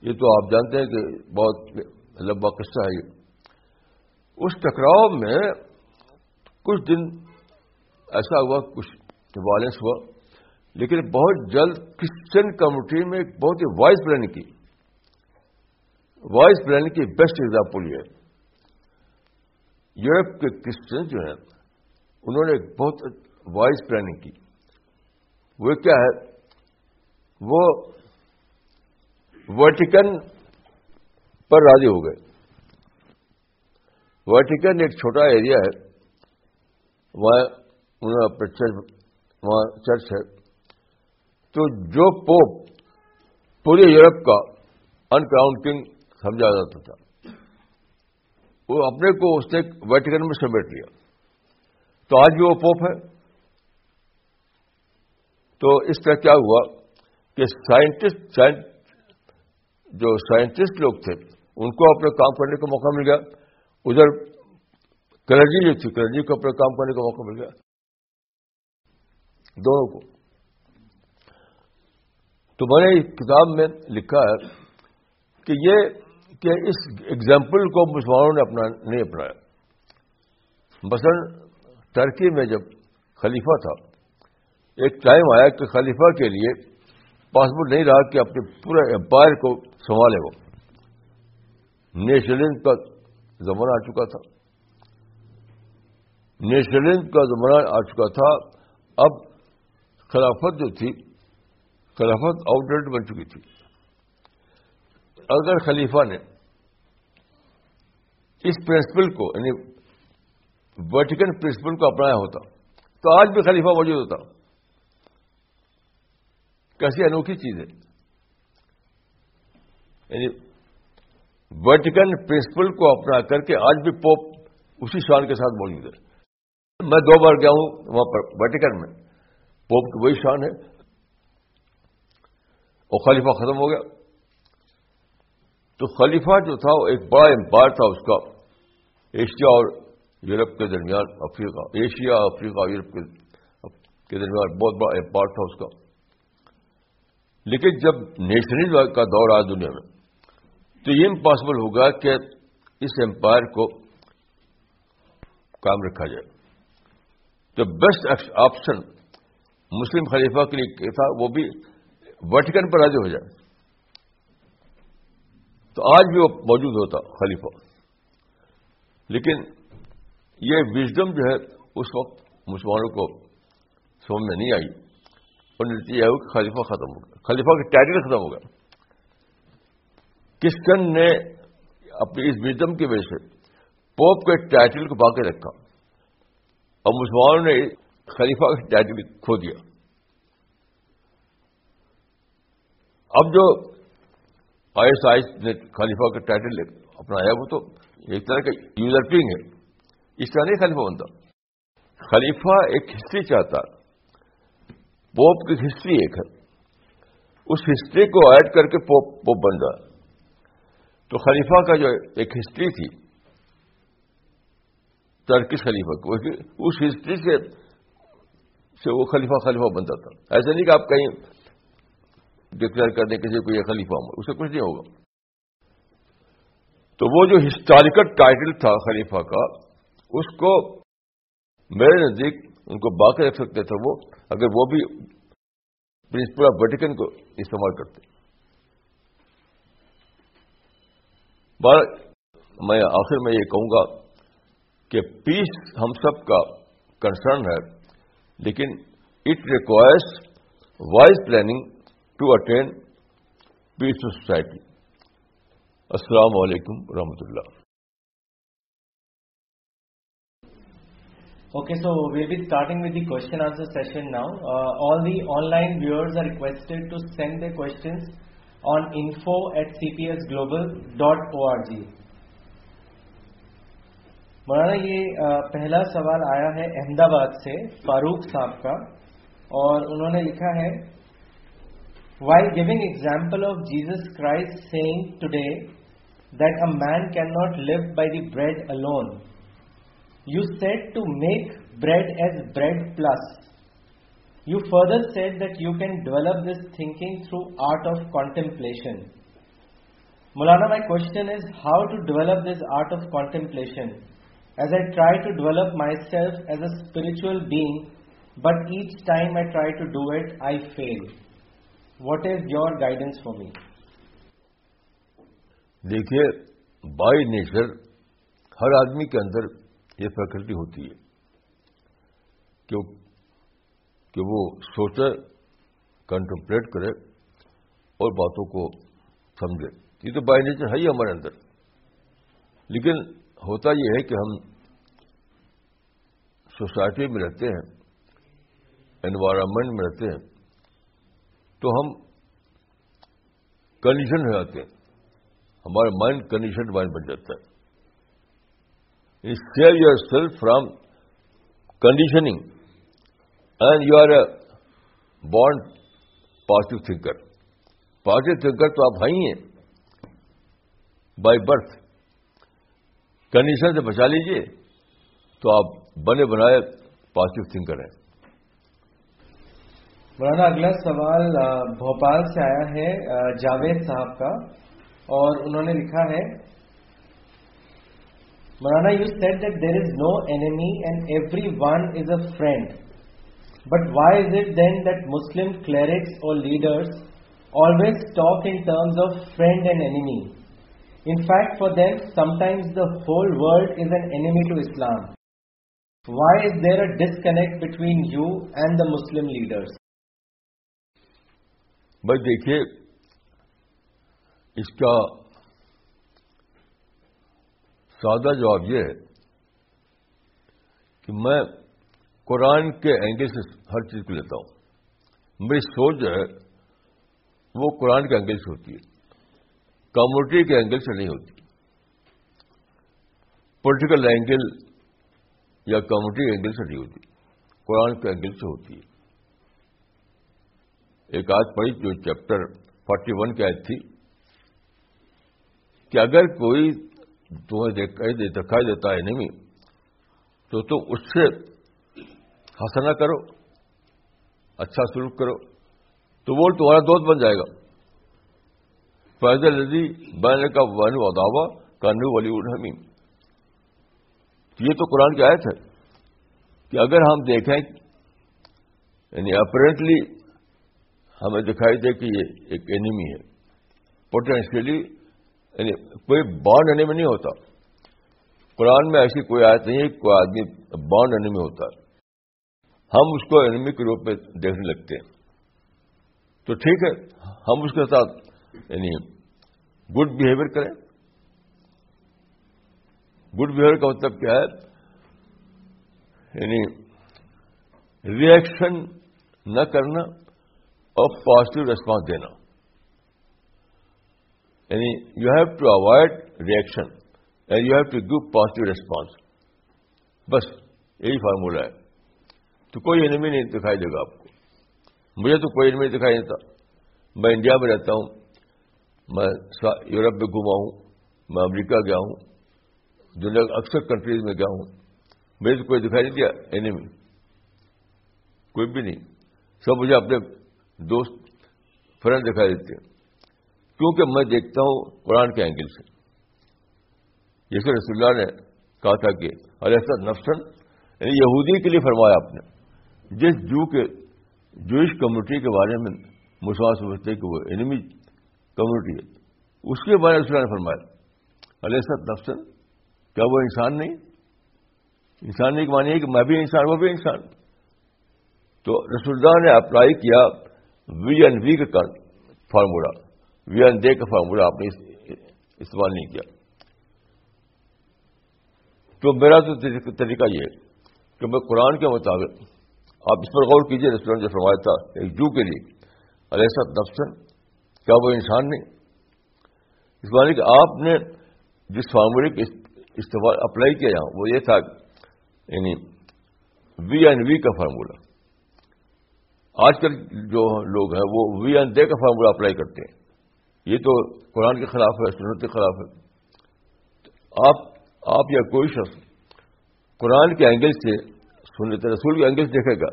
یہ تو آپ جانتے ہیں کہ بہت لمبا قصہ ہے یہ اس ٹکراؤ میں کچھ دن ایسا ہوا کچھ وائلنس ہوا لیکن بہت جلد کرسچن کمیونٹی میں ایک بہت ہی وائس پلان کی وائس پلان کی بیسٹ ایگزامپل یہ یورپ کے کرسچن جو ہیں انہوں نے ایک بہت وائس پلاننگ کی وہ کیا ہے وہ ویٹیکن پر راضی ہو گئے ویٹیکن ایک چھوٹا ایریا ہے وہاں انہوں نے اپنے چرچ وہاں چرچ ہے تو جو پوپ پورے یورپ کا ان کنگ سمجھا جاتا تھا وہ اپنے کو اس نے ویٹیکن میں سمیٹ لیا تو آج بھی وہ پوپ ہے تو اس کا کیا ہوا کہ سائنٹسٹ سائنٹ جو سائنٹسٹ لوگ تھے ان کو اپنے کام کرنے کا موقع مل گیا ادھر کرجی جو تھی کرجی کو اپنے کام کرنے کا موقع مل گیا دونوں کو تو میں نے اس کتاب میں لکھا ہے کہ یہ کہ اس ایگزامپل کو مسلمانوں نے اپنا نہیں اپنایا مثلا ترکی میں جب خلیفہ تھا ایک ٹائم آیا کہ خلیفہ کے لیے پاسپورٹ نہیں رہا کہ اپنے پورے امپائر کو سنبھالے وہ نیشنلزم کا زمانہ آ چکا تھا نیشنلزم کا زمانہ آ چکا تھا اب خلافت جو تھی خلافت آؤٹ ڈیٹ بن چکی تھی اگر خلیفہ نے اس پرنسپل کو یعنی ویٹیکن پرنسپل کو اپنایا ہوتا تو آج بھی خلیفہ موجود ہوتا کیسی انوکھی چیز ہے یعنی ویٹیکن پرنسپل کو اپنا کر کے آج بھی پوپ اسی شان کے ساتھ موجود ہے میں دو بار گیا ہوں وہاں پر ویٹیکن میں پوپ کی وہی شان ہے اور خلیفہ ختم ہو گیا تو خلیفہ جو تھا وہ ایک بڑا امپائر تھا اس کا ایشیا اور یورپ کے درمیان افریقہ ایشیا افریقہ یورپ کے درمیان بہت بڑا امپائر تھا اس کا لیکن جب نیشنلزم کا دور آیا دنیا میں تو یہ امپاسبل ہوگا کہ اس امپائر کو کام رکھا جائے تو بیسٹ آپشن مسلم خلیفہ کے لیے تھا وہ بھی ویٹیکن پر راضی ہو جائے تو آج بھی وہ موجود ہوتا خلیفہ لیکن یہ وزڈم جو ہے اس وقت مسلمانوں کو سمجھ میں نہیں آئی اور نتیجہ یہ خلیفہ ختم ہو گیا خلیفہ کے ٹائٹل ختم ہو گیا کسکن نے اپنی اس وزڈم کی وجہ سے پوپ کے ٹائٹل کو باقی رکھا اور مسلمانوں نے خلیفہ کے ٹائٹل کھو دیا اب جو آئی ایس آئی نے خلیفہ کا ٹائٹل اپنایا وہ تو ایک طرح کا یوزرپیئنگ ہے اس طرح نہیں خلیفہ بنتا خلیفہ ایک ہسٹری چاہتا پوپ کی ہسٹری ایک ہے اس ہسٹری کو ایڈ کر کے پوپ پوپ بن رہا تو خلیفہ کا جو ایک ہسٹری تھی ترکش خلیفہ کو اس ہسٹری سے سے وہ خلیفہ خلیفہ بنتا تھا ایسا نہیں کہ آپ کہیں ڈکلیئر کر دیں کسی کو یہ خلیفہ عمر اسے کچھ نہیں ہوگا تو وہ جو ہسٹوریکل ٹائٹل تھا خلیفہ کا اس کو میرے نزدیک ان کو باقی رکھ سکتے تھے وہ اگر وہ بھی پرنسپل آف ویٹیکن کو استعمال کرتے بار میں آخر میں یہ کہوں گا کہ پیس ہم سب کا کنسرن ہے لیکن it requires wise planning to attain peace society السلام علیکم رحمۃ اللہ Okay, so we'll be starting with the question answer session now. Uh, all the online viewers are requested to send their questions on info at cpsglobal.org. مولانا یہ پہلا سوال آیا ہے احمد آباد سے فاروق صاحب کا اور انہوں نے لکھا ہے while giving example of Jesus Christ saying today that a man cannot live by the bread alone. You said to make bread as bread plus. You further said that you can develop this thinking through art of contemplation. Maulana, my question is how to develop this art of contemplation as I try to develop myself as a spiritual being, but each time I try to do it, I fail. What is your guidance for me دیکھیے by nature ہر آدمی کے اندر یہ faculty ہوتی ہے کہ کہ وہ سوچے کنٹمپلیٹ کرے اور باتوں کو سمجھے یہ تو بائی نیچر ہے ہی ہمارے اندر لیکن ہوتا یہ ہے کہ ہم سوسائٹی میں رہتے ہیں انوائرمنٹ میں رہتے ہیں تو ہم کنڈیشن ہو جاتے ہیں ہمارا مائنڈ کنڈیشن مائنڈ بن جاتا ہے save yourself from conditioning and you are a bond positive thinker positive thinker تو آپ ہیں بائی برتھ کنڈیشن سے بچا لیجیے تو آپ بنے بنائے پازیٹو تھنکر ہیں مولانا اگلا سوال بھوپال سے آیا ہے جاوید صاحب کا اور انہوں نے لکھا ہے مولانا you said that there is no enemy and everyone is a friend but why is it then that Muslim clerics اور leaders always talk in terms of friend and enemy in fact for them sometimes the whole world is an enemy to Islam why is there a disconnect between you and the Muslim leaders بھائی دیکھیے اس کا سادہ جواب یہ ہے کہ میں قرآن کے اینگل سے ہر چیز کو لیتا ہوں میری سوچ جو ہے وہ قرآن کے اینگل سے ہوتی ہے کموڈی کے اینگل سے نہیں ہوتی پولیٹیکل اینگل یا کمٹی اینگل سے نہیں ہوتی قرآن کے اینگل سے ہوتی ہے ایک آج پڑھی جو چیپٹر فورٹی ون کی آیت تھی کہ اگر کوئی تمہیں دکھائی دیتا ہے نمی تو تم اس سے ہنسنا کرو اچھا سلوک کرو تو وہ تمہارا دوست بن جائے گا فیض ندی بین کا ونو اداوا ہوا ولی الحمیم یہ تو قرآن کی آیت ہے کہ اگر ہم دیکھیں یعنی اپرینٹلی ہمیں دکھائی دے کہ یہ ایک اینیمی ہے پوٹینشیلی یعنی کوئی بانڈ اینیمی نہیں ہوتا قرآن میں ایسی کوئی آیت نہیں ہے کوئی آدمی بانڈ اینیمی ہوتا ہوتا ہم اس کو اینیمی کے روپ میں دیکھنے لگتے ہیں تو ٹھیک ہے ہم اس کے ساتھ یعنی گڈ بہیویئر کریں گڈ بہیویئر کا مطلب کیا ہے یعنی ریئیکشن نہ کرنا اور پازیٹو ریسپانس دینا یعنی you have to avoid reaction and you have to give positive response بس یہی فارمولا ہے تو کوئی انمی نہیں دکھائی دے گا آپ کو مجھے تو کوئی انمی دکھائی نہیں تھا میں انڈیا میں رہتا ہوں میں یورپ میں گھما ہوں میں امریکہ گیا ہوں دنیا اکثر کنٹریز میں گیا ہوں مجھے تو کوئی دکھائی نہیں دیا انمی کوئی بھی نہیں سب مجھے اپنے دوست فرینڈ دکھائی دیتے ہیں کیونکہ میں دیکھتا ہوں قرآن کے اینگل سے جیسے رسول اللہ نے کہا تھا کہ علیہ سد نفسن یعنی یہودی کے لیے فرمایا آپ نے جس جو کے جوئش کمیونٹی کے بارے میں مسلمان سمجھتے کہ وہ انمی کمیونٹی ہے اس کے بارے میں رسول نے فرمایا علیہ سد نفسن کیا وہ انسان نہیں انسان نہیں کہ مانی کہ میں بھی انسان وہ بھی انسان تو رسول اللہ نے اپلائی کیا وی اینڈ وی کا فارمولا وی این دے کا فارمولا آپ نے استعمال نہیں کیا تو میرا تو طریقہ یہ ہے کہ میں قرآن کے مطابق آپ اس پر غور کیجیے ریسٹورینٹ جو فرمایا تھا ایک جو کے لیے ارے نفسن کیا وہ انسان نہیں اس کہ آپ نے جس فارمولی کا اپلائی کیا وہ یہ تھا یعنی وی اینڈ وی کا فارمولہ آج کل جو لوگ ہیں وہ وی این دے کا فارمولا اپلائی کرتے ہیں یہ تو قرآن کے خلاف ہے سنت کے خلاف ہے آپ آپ یا کوئی شخص قرآن کے اینگل سے سنت رسول کے اینگل سے دیکھے گا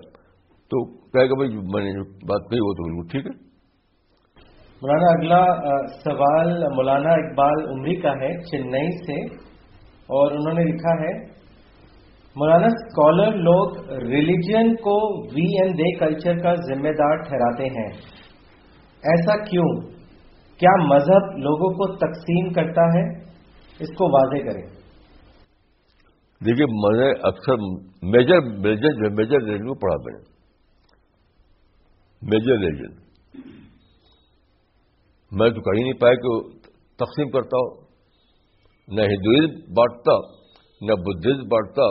تو کہے گا بھائی میں نے جو بات کہی وہ تو بالکل ٹھیک ہے مولانا اگلا سوال مولانا اقبال عمری کا ہے چنئی سے اور انہوں نے لکھا ہے مولانا اسکالر لوگ ریلیجن کو وی این دے کلچر کا ذمہ دار ٹھہراتے ہیں ایسا کیوں کیا مذہب لوگوں کو تقسیم کرتا ہے اس کو واضح کریں دیکھیے نے اکثر میجر جو میجر ریلیجن کو پڑھا میں نے میجر ریلیجن میں تو کہیں نہیں پایا کہ تقسیم کرتا ہو نہ ہندوئزم بانٹتا نہ بدھزم بانٹتا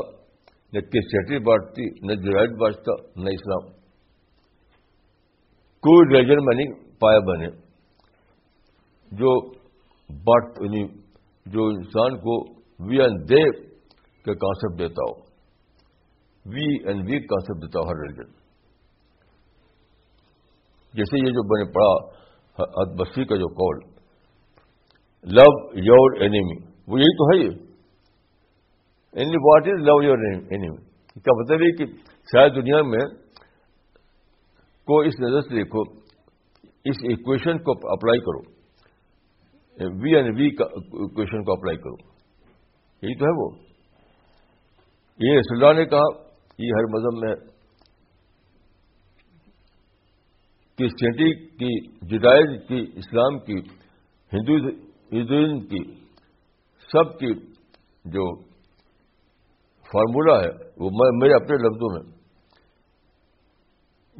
نہ کرسچینٹی بات تھی نہ جرائد بات نہ اسلام کوئی ریجن میں نہیں پایا بنے جو بٹ یعنی جو انسان کو وی اینڈ دے کا کانسپٹ دیتا ہو وی اینڈ وی کانسپٹ دیتا ہو ہر ریلیجن جیسے یہ جو میں نے بسی کا جو کال لو یور اینیمی وہ یہی تو ہے یہ what is love your enemy کیا مطلب یہ کہ شاید دنیا میں کو اس نظر سے دیکھو اس ایکویشن کو اپلائی کرو وی اینڈ وی ایکویشن کو اپلائی کرو یہی تو ہے وہ یہ اللہ نے کہا یہ ہر مذہب میں کرسچینٹی کی جدائد کی اسلام کی ہندوز کی سب کی جو فارمولا ہے وہ میرے اپنے لفظوں میں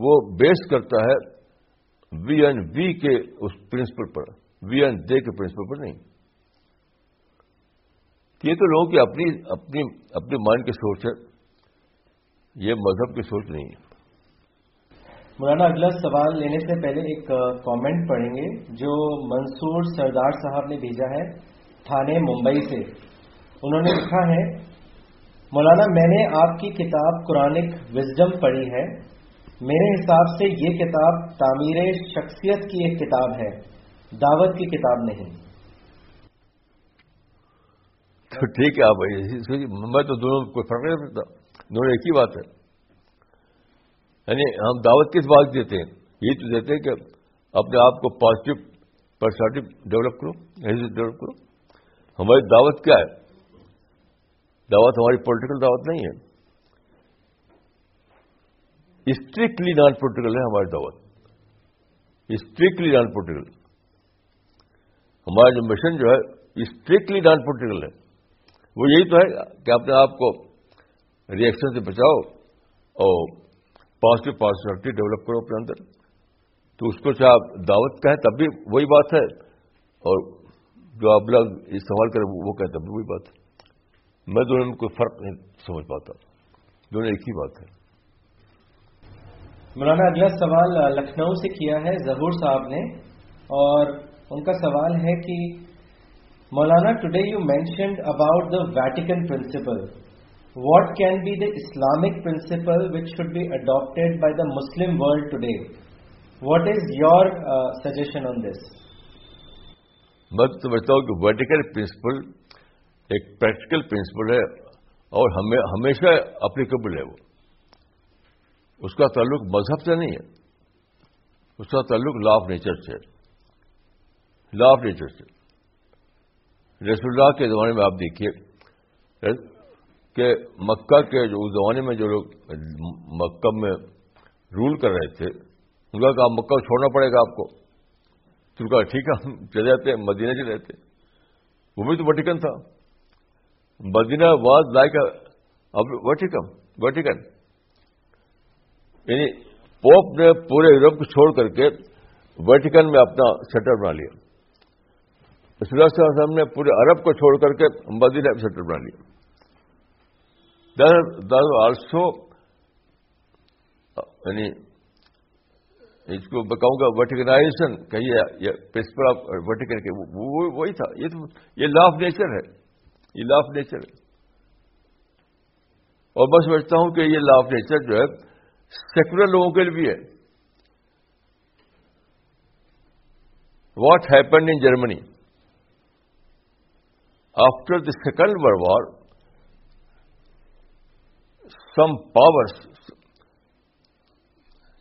وہ بیس کرتا ہے وی این وی کے اس پرنسپل پر وی این دے کے پرنسپل پر نہیں یہ تو لوگوں کی اپنی اپنی اپنے مائنڈ کی سوچ ہے یہ مذہب کی سوچ نہیں ہے مولانا اگلا سوال لینے سے پہلے ایک کامنٹ پڑھیں گے جو منصور سردار صاحب نے بھیجا ہے تھانے ممبئی سے انہوں نے لکھا ہے مولانا میں نے آپ کی کتاب قرآن وزڈم پڑھی ہے میرے حساب سے یہ کتاب تعمیر شخصیت کی ایک کتاب ہے دعوت کی کتاب نہیں تو ٹھیک ہے آپ میں تو دونوں کو فرق نہیں سکتا دونوں ایک ہی بات ہے یعنی ہم دعوت کس بات دیتے ہیں یہ تو دیتے ہیں کہ اپنے آپ کو پازیٹو پرسنالٹی ڈیولپ کرو ڈیولپ کرو ہماری دعوت کیا ہے دعوت ہماری پولیٹیکل دعوت نہیں ہے اسٹرکٹلی نان پولیٹیکل ہے ہماری دعوت اسٹرکٹلی نان پولیٹیکل ہمارا جو مشن جو ہے اسٹرکٹلی نان پولیٹیکل ہے وہ یہی تو ہے کہ اپنے آپ کو ریئیکشن سے بچاؤ اور پازیٹو پارسنالٹی ڈیولپ کرو اپنے اندر تو اس کو چاہے آپ دعوت کہیں تب بھی وہی بات ہے اور جو آپ لوگ استعمال کریں وہ کہیں تب بھی وہی بات ہے میں دونوں میں کوئی فرق نہیں سمجھ پاتا دونوں ایک ہی بات ہے مولانا اگلا سوال لکھنؤ سے کیا ہے ظہور صاحب نے اور ان کا سوال ہے کہ مولانا today you mentioned about the Vatican principle what can be the Islamic principle which should be adopted by the Muslim world today what is your suggestion on this میں سمجھتا ہوں کہ ویٹیکن پرنسپل ایک پریکٹیکل پرنسپل ہے اور ہمیشہ applicable ہے وہ اس کا تعلق مذہب سے نہیں ہے اس کا تعلق لا آف نیچر سے لا آف نیچر سے رسول اللہ کے زمانے میں آپ دیکھیے کہ مکہ کے جو اس زمانے میں جو لوگ مکہ میں رول کر رہے تھے ان کا کہا مکہ چھوڑنا پڑے گا آپ کو تو کہا ٹھیک ہے ہم چلے جاتے مدینہ چلے جاتے وہ بھی تو وٹیکن تھا Medina was like Vatican Vatican یعنی پوپ نے پورے یورپ کو چھوڑ کر کے ویٹیکن میں اپنا سیٹر بنا لیا اس وجہ سے ہم نے پورے عرب کو چھوڑ کر کے مدینہ میں سیٹر بنا لیا دراصل آلسو یعنی اس کو میں کہوں گا ویٹیکنائزیشن کہیے پرنسپل آف ویٹیکن کے وہی تھا یہ تو یہ لا آف نیچر ہے یہ لا آف نیچر ہے اور میں سمجھتا ہوں کہ یہ لا آف نیچر جو ہے سیکولر لوگوں کے لیے بھی ہے what happen in Germany after the second world war some power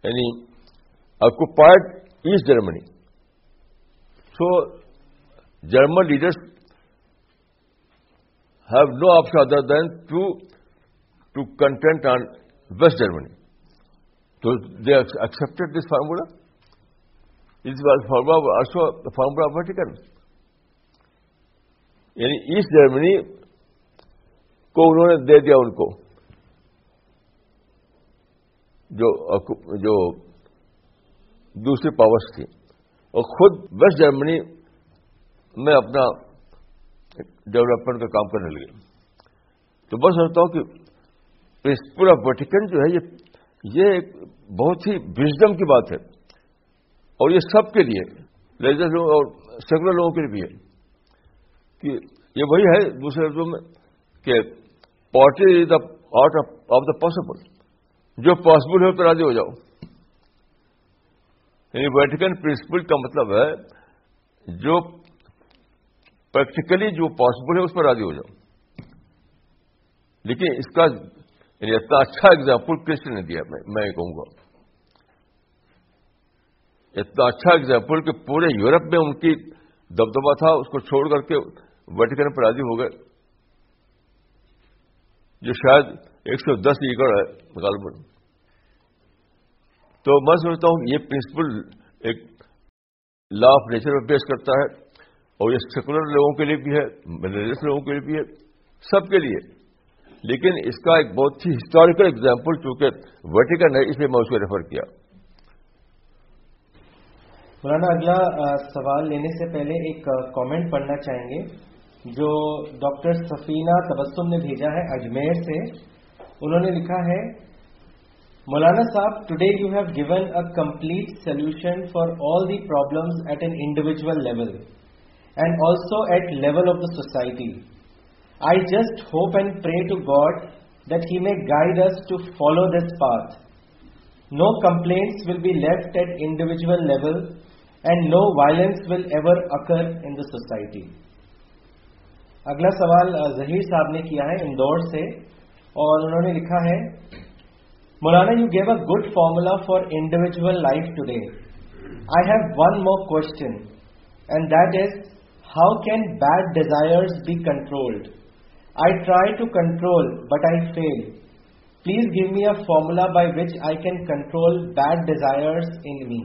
یعنی occupied East Germany so German leaders have no option other than to to content on West Germany تو they accept this formula اس بات formula formula Vatican یعنی asset Germany کو انہوں نے دے دیا ان کو جو جو دوسری پاورس تھی اور خود ویسٹ جرمنی میں اپنا ڈیولپمنٹ کا کام کرنے لگے تو بس سمجھتا ہوں کہ اس پورا ویٹیکن جو ہے یہ یہ ایک بہت ہی وزڈم کی بات ہے اور یہ سب کے لیے لیزر لوگ اور سیکولر لوگوں کے لیے بھی ہے کہ یہ وہی ہے دوسرے لفظوں میں کہ party is the art of the possible جو پاسبل ہے تو راضی ہو جاؤ یعنی ویٹیکن پرنسپل کا مطلب ہے جو پریکٹیکلی جو پاسبل ہے اس پر راضی ہو جاؤ لیکن اس کا یعنی اتنا اچھا ایگزامپل کس نے دیا میں کہوں گا اتنا اچھا ایگزامپل کہ پورے یورپ میں ان کی دبدبا تھا اس کو چھوڑ کر کے ویٹیکن پر راضی ہو گئے جو شاید ایک سو دس ایکڑ ہے تو میں سمجھتا ہوں یہ پرنسپل ایک لا آف نیچر پر پیش کرتا ہے اور یہ سیکولر لوگوں کے لیے بھی ہے مل لوگوں کے لیے بھی ہے سب کے لیے لیکن اس کا ایک بہت ہی ہسٹوریکل ایگزامپل چونکہ ویٹیکن ہے اس لیے میں اس کو ریفر کیا مولانا اگلا سوال لینے سے پہلے ایک کامنٹ پڑھنا چاہیں گے جو ڈاکٹر سفینہ تبسم نے بھیجا ہے اجمیر سے انہوں نے لکھا ہے مولانا صاحب today you have given a complete solution for all the problems at an individual level and also at level of the society I just hope and pray to God that he may guide us to follow this path no complaints will be left at individual level and no violence will ever occur in society اگلا سوال ظہیر صاحب نے کیا ہے اندور سے اور انہوں نے لکھا ہے مولانا you give a good formula for individual life today I have one more question and that is how can bad desire be controlled I try to control but I fail please give me a formula by which I can control bad desire in me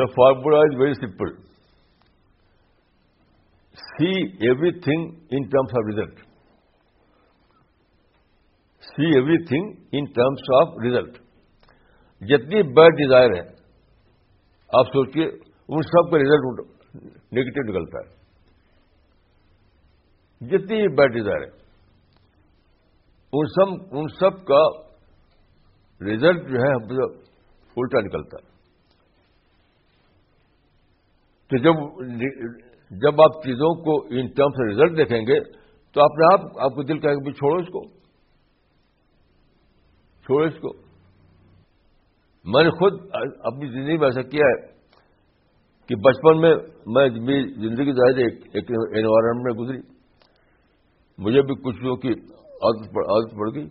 the formula is very simple see everything in terms of result see everything in terms of result جتنی bad Dzire ہیں آپ سوچیے ان سب کا result negative نکلتا ہے جتنی بھی بیڈ ہے ان سب کا ریزلٹ جو ہے مطلب الٹا نکلتا ہے تو جب جب آپ چیزوں کو ان ٹرمس آف ریزلٹ دیکھیں گے تو آپ کو دل کہیں گے چھوڑو اس کو چھوڑو اس کو میں نے خود اپنی زندگی میں ایسا کیا ہے کہ بچپن میں میں میری زندگی ظاہر ایک انوائرمنٹ میں گزری مجھے بھی کچھ لوگوں کی عادت پڑ گئی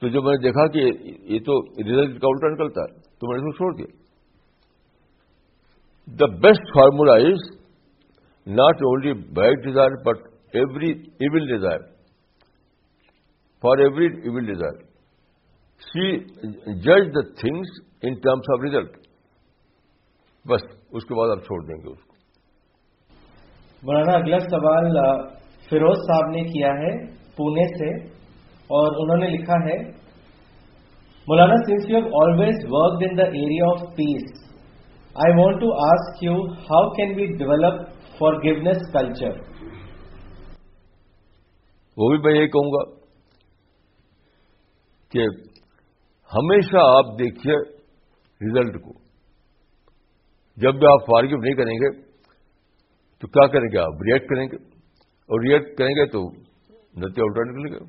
تو جب میں نے دیکھا کہ یہ تو کا کاؤنٹر نکلتا ہے تو میں نے اس کو چھوڑ دیا the best formula is not only bad desire but every evil desire for every evil desire see جج the things in terms of result بس اس کے بعد آپ چھوڑ دیں گے اس کو مولانا اگلا سوال فیروز صاحب نے کیا ہے پونے سے اور انہوں نے لکھا ہے Maulana since you have always work in the area of peace I want to ask you how can we develop forgiveness culture وہ بھی میں یہ کہوں گا کہ ہمیشہ آپ دیکھیے رزلٹ کو جب بھی آپ فارگیو نہیں کریں گے تو کیا کریں گے آپ ریئیکٹ کریں گے اور ریئیکٹ کریں گے تو نتی الٹا نکلے گا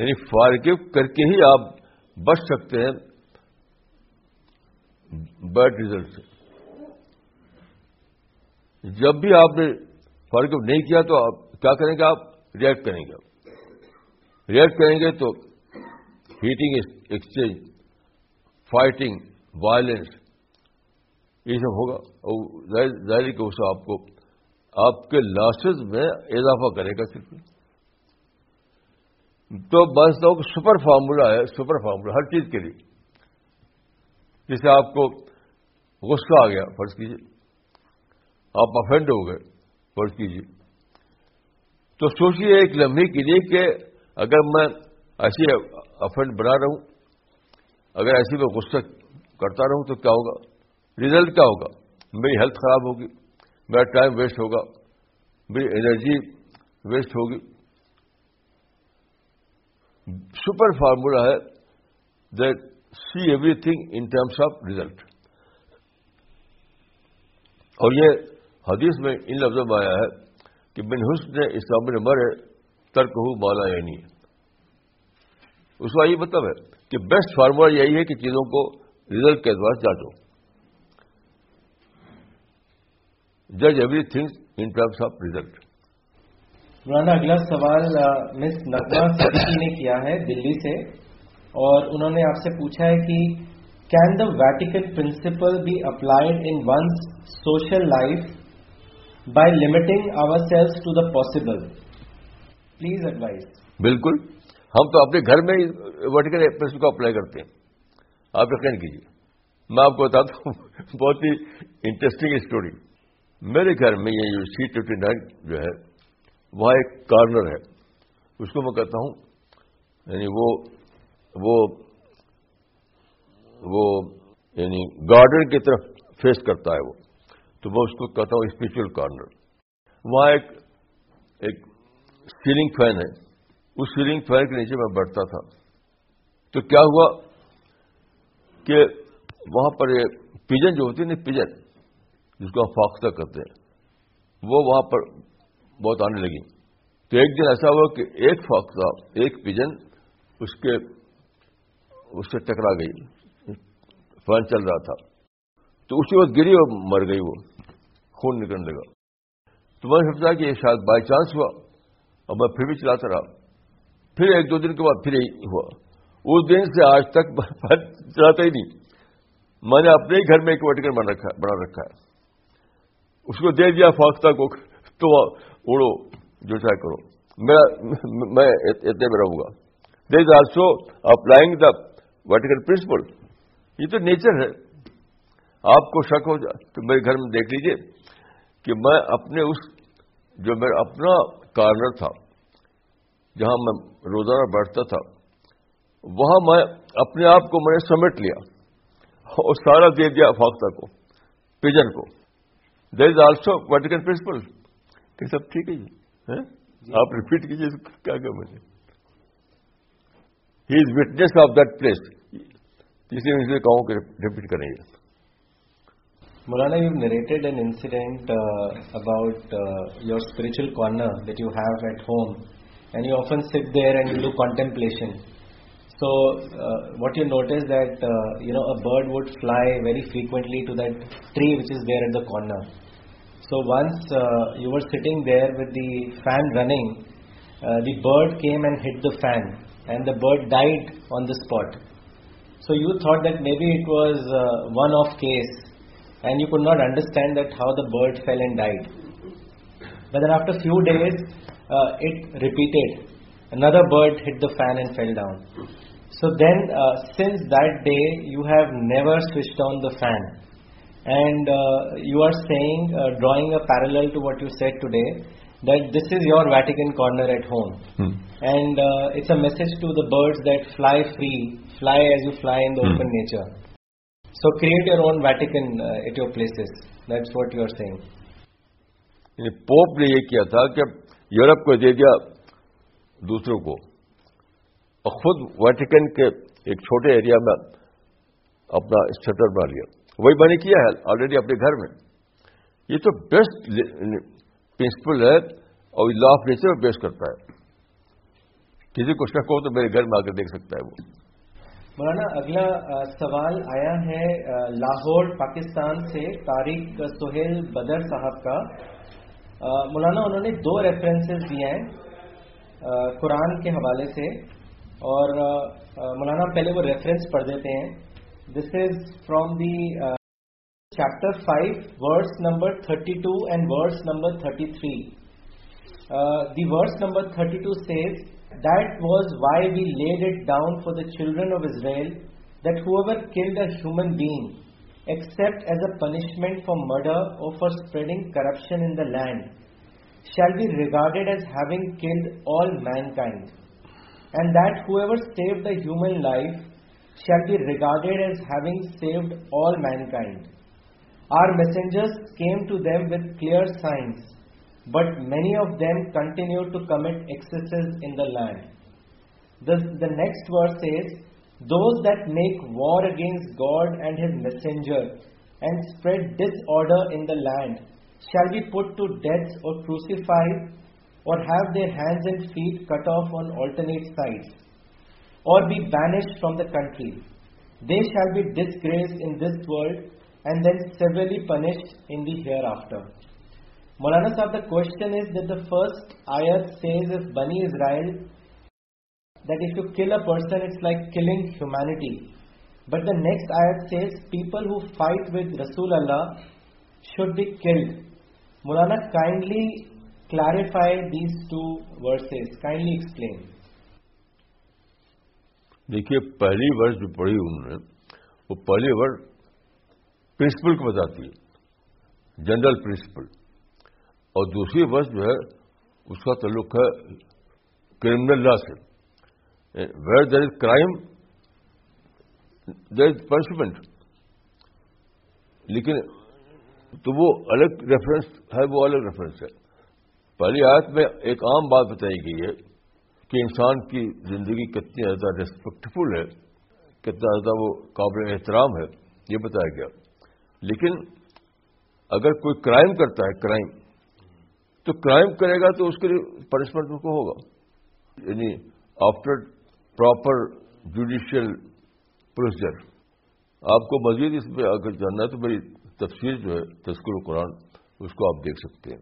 یعنی فارگیو کر کے ہی آپ بچ سکتے ہیں بیڈ ریزلٹ سے جب بھی آپ نے فارغب نہیں کیا تو آپ کیا کریں گے آپ ریئیکٹ کریں گے آپ ریٹ کریں گے تو ہیٹنگ ایکسچینج فائٹنگ وائلنس یہ سب ہوگا ظاہر کہ اس آپ کو آپ کے لاسز میں اضافہ کرے گا صرف تو بس ہوں کہ سپر فارمولا ہے سپر فارمولا ہر چیز کے لیے جسے آپ کو غصہ آ گیا فرض کیجیے آپ افینڈ ہو گئے فرض کیجیے تو سوچیے ایک لمحے کے لیے کہ اگر میں ایسی افنڈ بنا رہا ہوں اگر ایسی میں غصہ کرتا رہوں تو کیا ہوگا ریزلٹ کیا ہوگا میری ہیلتھ خراب ہوگی میرا ٹائم ویسٹ ہوگا میری انرجی ویسٹ ہوگی سپر فارمولا ہے that see everything in terms of result اور یہ حدیث میں ان لفظوں میں آیا ہے کہ بن حسن نے مرے ترک ہو یا نہیں یعنی اس کا یہ مطلب ہے کہ بیسٹ فارمولا یہی ہے کہ چیزوں کو ریزلٹ کے اعتبار جانچو جج everything in terms of result مولانا اگلا سوال مس نرم سی نے کیا ہے دلی سے اور انہوں نے آپ سے پوچھا ہے کہ can the Vatican principle be applied in one's social life by limiting ourselves to the possible please advise بالکل ہم تو اپنے گھر میں ورٹیکل پرنسپل کو اپلائی کرتے ہیں آپ یقین کیجیے میں آپ کو بتاتا ہوں بہت ہی انٹرسٹنگ اسٹوری میرے گھر میں یہ سی ٹوینٹی نائن جو ہے وہاں ایک کارنر ہے اس کو میں کہتا ہوں یعنی وہ وہ وہ یعنی گارڈن کی طرف فیس کرتا ہے وہ تو میں اس کو کہتا ہوں اسپرچل کارنر وہاں ایک ایک سیلنگ فین ہے اس سیلنگ فین کے نیچے میں بیٹھتا تھا تو کیا ہوا کہ وہاں پر یہ پیجن جو ہوتی ہے نا پیجن جس کو ہم فاختہ کرتے ہیں وہ وہاں پر بہت آنے لگی تو ایک دن ایسا ہوا کہ ایک فاختہ ایک پیجن اس کے اس سے ٹکرا گئی فین چل رہا تھا تو اسی وقت گری اور مر گئی وہ خون نکلنے لگا تو میں نے تھا کہ شاید بائی چانس ہوا اور میں پھر بھی چلاتا رہا پھر ایک دو دن کے بعد پھر ہوا اس دن سے آج تک چلاتا ہی نہیں میں نے اپنے ہی گھر میں ایک وٹکن بنا رکھا ہے اس کو دے دیا فاختہ کو تو اڑو جو چاہے کرو میرا میں اتنے میں رہوں گا they is also applying the Vatican principle یہ تو نیچر ہے آپ کو شک ہو جائے تو میرے گھر میں دیکھ لیجئے کہ میں اپنے اس جو میرا اپنا کارنر تھا جہاں میں روزانہ بیٹھتا تھا وہاں میں اپنے آپ کو میں نے سمیٹ لیا اور سارا دے دیا ففتہ کو پیجن کو there is also Vatican principle کہ سب ٹھیک ہے جی, ہاں؟ جی۔ آپ ریپیٹ کیجیے کیا کیا میں نے he is witness of that place جسے میں کہوں کہ ریپیٹ کریں گے Maulana, you've narrated an incident uh, about uh, your spiritual corner that you have at home, and you often sit there and you do contemplation. So uh, what you notice that a bird would fly very frequently to that tree which is there at the corner. So once you were sitting there with the fan running, the bird came and hit the fan, and the bird died on the spot. So you thought that maybe it was a one-off case and you could not understand that how the bird fell and died. But then after a few days, uh, it repeated. Another bird hit the fan and fell down. So then, uh, since that day, you have never switched on the fan. And uh, you are saying, drawing a parallel to what you said today, that this is your Vatican corner at home. Hmm. And it's a message to the birds that fly free, fly as you fly in the hmm. open nature. So create Vatican at your place what your Pope نے یہ کیا تھا کہ Europe کو دے دیا دوسروں کو اور خود ویٹیکن کے ایک چھوٹے ایریا میں اپنا اسٹیٹر بنا لیا وہی میں نے کیا ہے آلریڈی اپنے گھر میں یہ تو بیسٹ پرنسپل ہے اور لا آف نیچر بیسٹ کرتا ہے کسی کو شک ہو تو میرے گھر میں آ کر دیکھ سکتا ہے وہ مولانا اگلا سوال آیا ہے لاہور پاکستان سے طارق سہیل بدر صاحب کا مولانا انہوں نے دو ریفرنسز دیا ہیں قرآن کے حوالے سے اور مولانا پہلے وہ ریفرنس پڑھ دیتے ہیں this is from the chapter five verses number thirty two and verses number thirty three the verses number thirty two says That was why we laid it down for the children of Israel, that whoever killed a human being, except as a punishment for murder or for spreading corruption in the land, shall be regarded as having killed all mankind, and that whoever saved the human life shall be regarded as having saved all mankind. Our messengers came to them with clear signs, but many of them continued to commit excesses in the land. The next verse says, those that make war against God and his messenger and spread disorder in the land shall be put to death or crucified or have their hands and feet cut off on alternate sides or be banished from the country. They shall be disgraced in this world and then severely punished in the hereafter. Maulana sahab the question is the first آئر سے بنی اسرائیل that is to kill a person it's like killing humanity but the next آئر says people who fight with رسول اللہ should be killed Maulana kindly clarify these two verses kindly explain دیکھیے پہلی وز جو پڑی انہوں نے وہ پہلی ویڈ پرنسپل کو بتاتی ہے جنرل پرنسپل اور دوسری بس جو ہے اس کا تعلق ہے کرمنل لا سے where there is crime there is punishment لیکن تو وہ الگ ریفرنس ہے وہ الگ ریفرنس ہے پہلی آیت میں ایک عام بات بتائی گئی ہے کہ انسان کی زندگی کتنی زیادہ ریسپیکٹفل ہے کتنا زیادہ وہ قابل احترام ہے یہ بتایا گیا لیکن اگر کوئی کرائم کرتا ہے کرائم تو کرائم کرے گا تو اس کے لیے پنشمنٹ کو ہوگا یعنی آفٹر پراپر جوڈیشل پروسیجر آپ کو مزید اس میں اگر جاننا ہے تو میری تفصیل جو ہے تسکر قرآن اس کو آپ دیکھ سکتے ہیں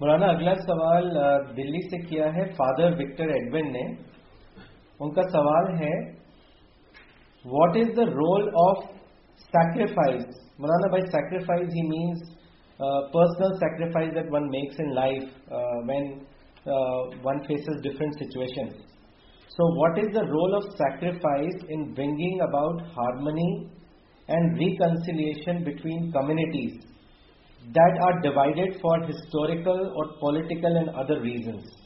مولانا اگلا سوال دلی سے کیا ہے فادر وکٹر ایڈون نے ان کا سوال ہے what is the role of sacrifice مولانا بھائی sacrifice he means personal sacrifice that one makes in life when one faces different situation so what is the role of sacrifice in wing about harmony and reconciliation between communities that are divided for historical or political and other reasons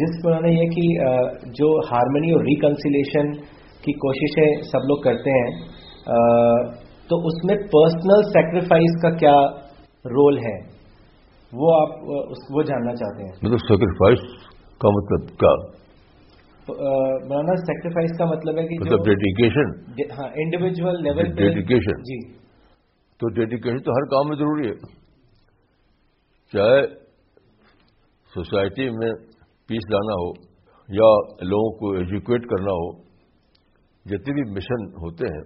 جس مولانا یہ کہ جو harmony اور reconciliation کی کوششیں سب لوگ کرتے ہیں تو اس میں پرسنل سیکریفائز کا کیا رول ہے وہ آپ وہ جاننا چاہتے ہیں مطلب سیکریفائس کا مطلب کیا مولانا سیکریفائس کا مطلب ہے کہ مطلب ڈیڈیکیشن ہاں انڈیویجل لیول ڈیڈیکیشن جی تو ڈیڈیکیشن تو ہر کام میں ضروری ہے چاہے سوسائٹی میں پیس لانا ہو یا لوگوں کو ایجوکیٹ کرنا ہو جتنے بھی مشن ہوتے ہیں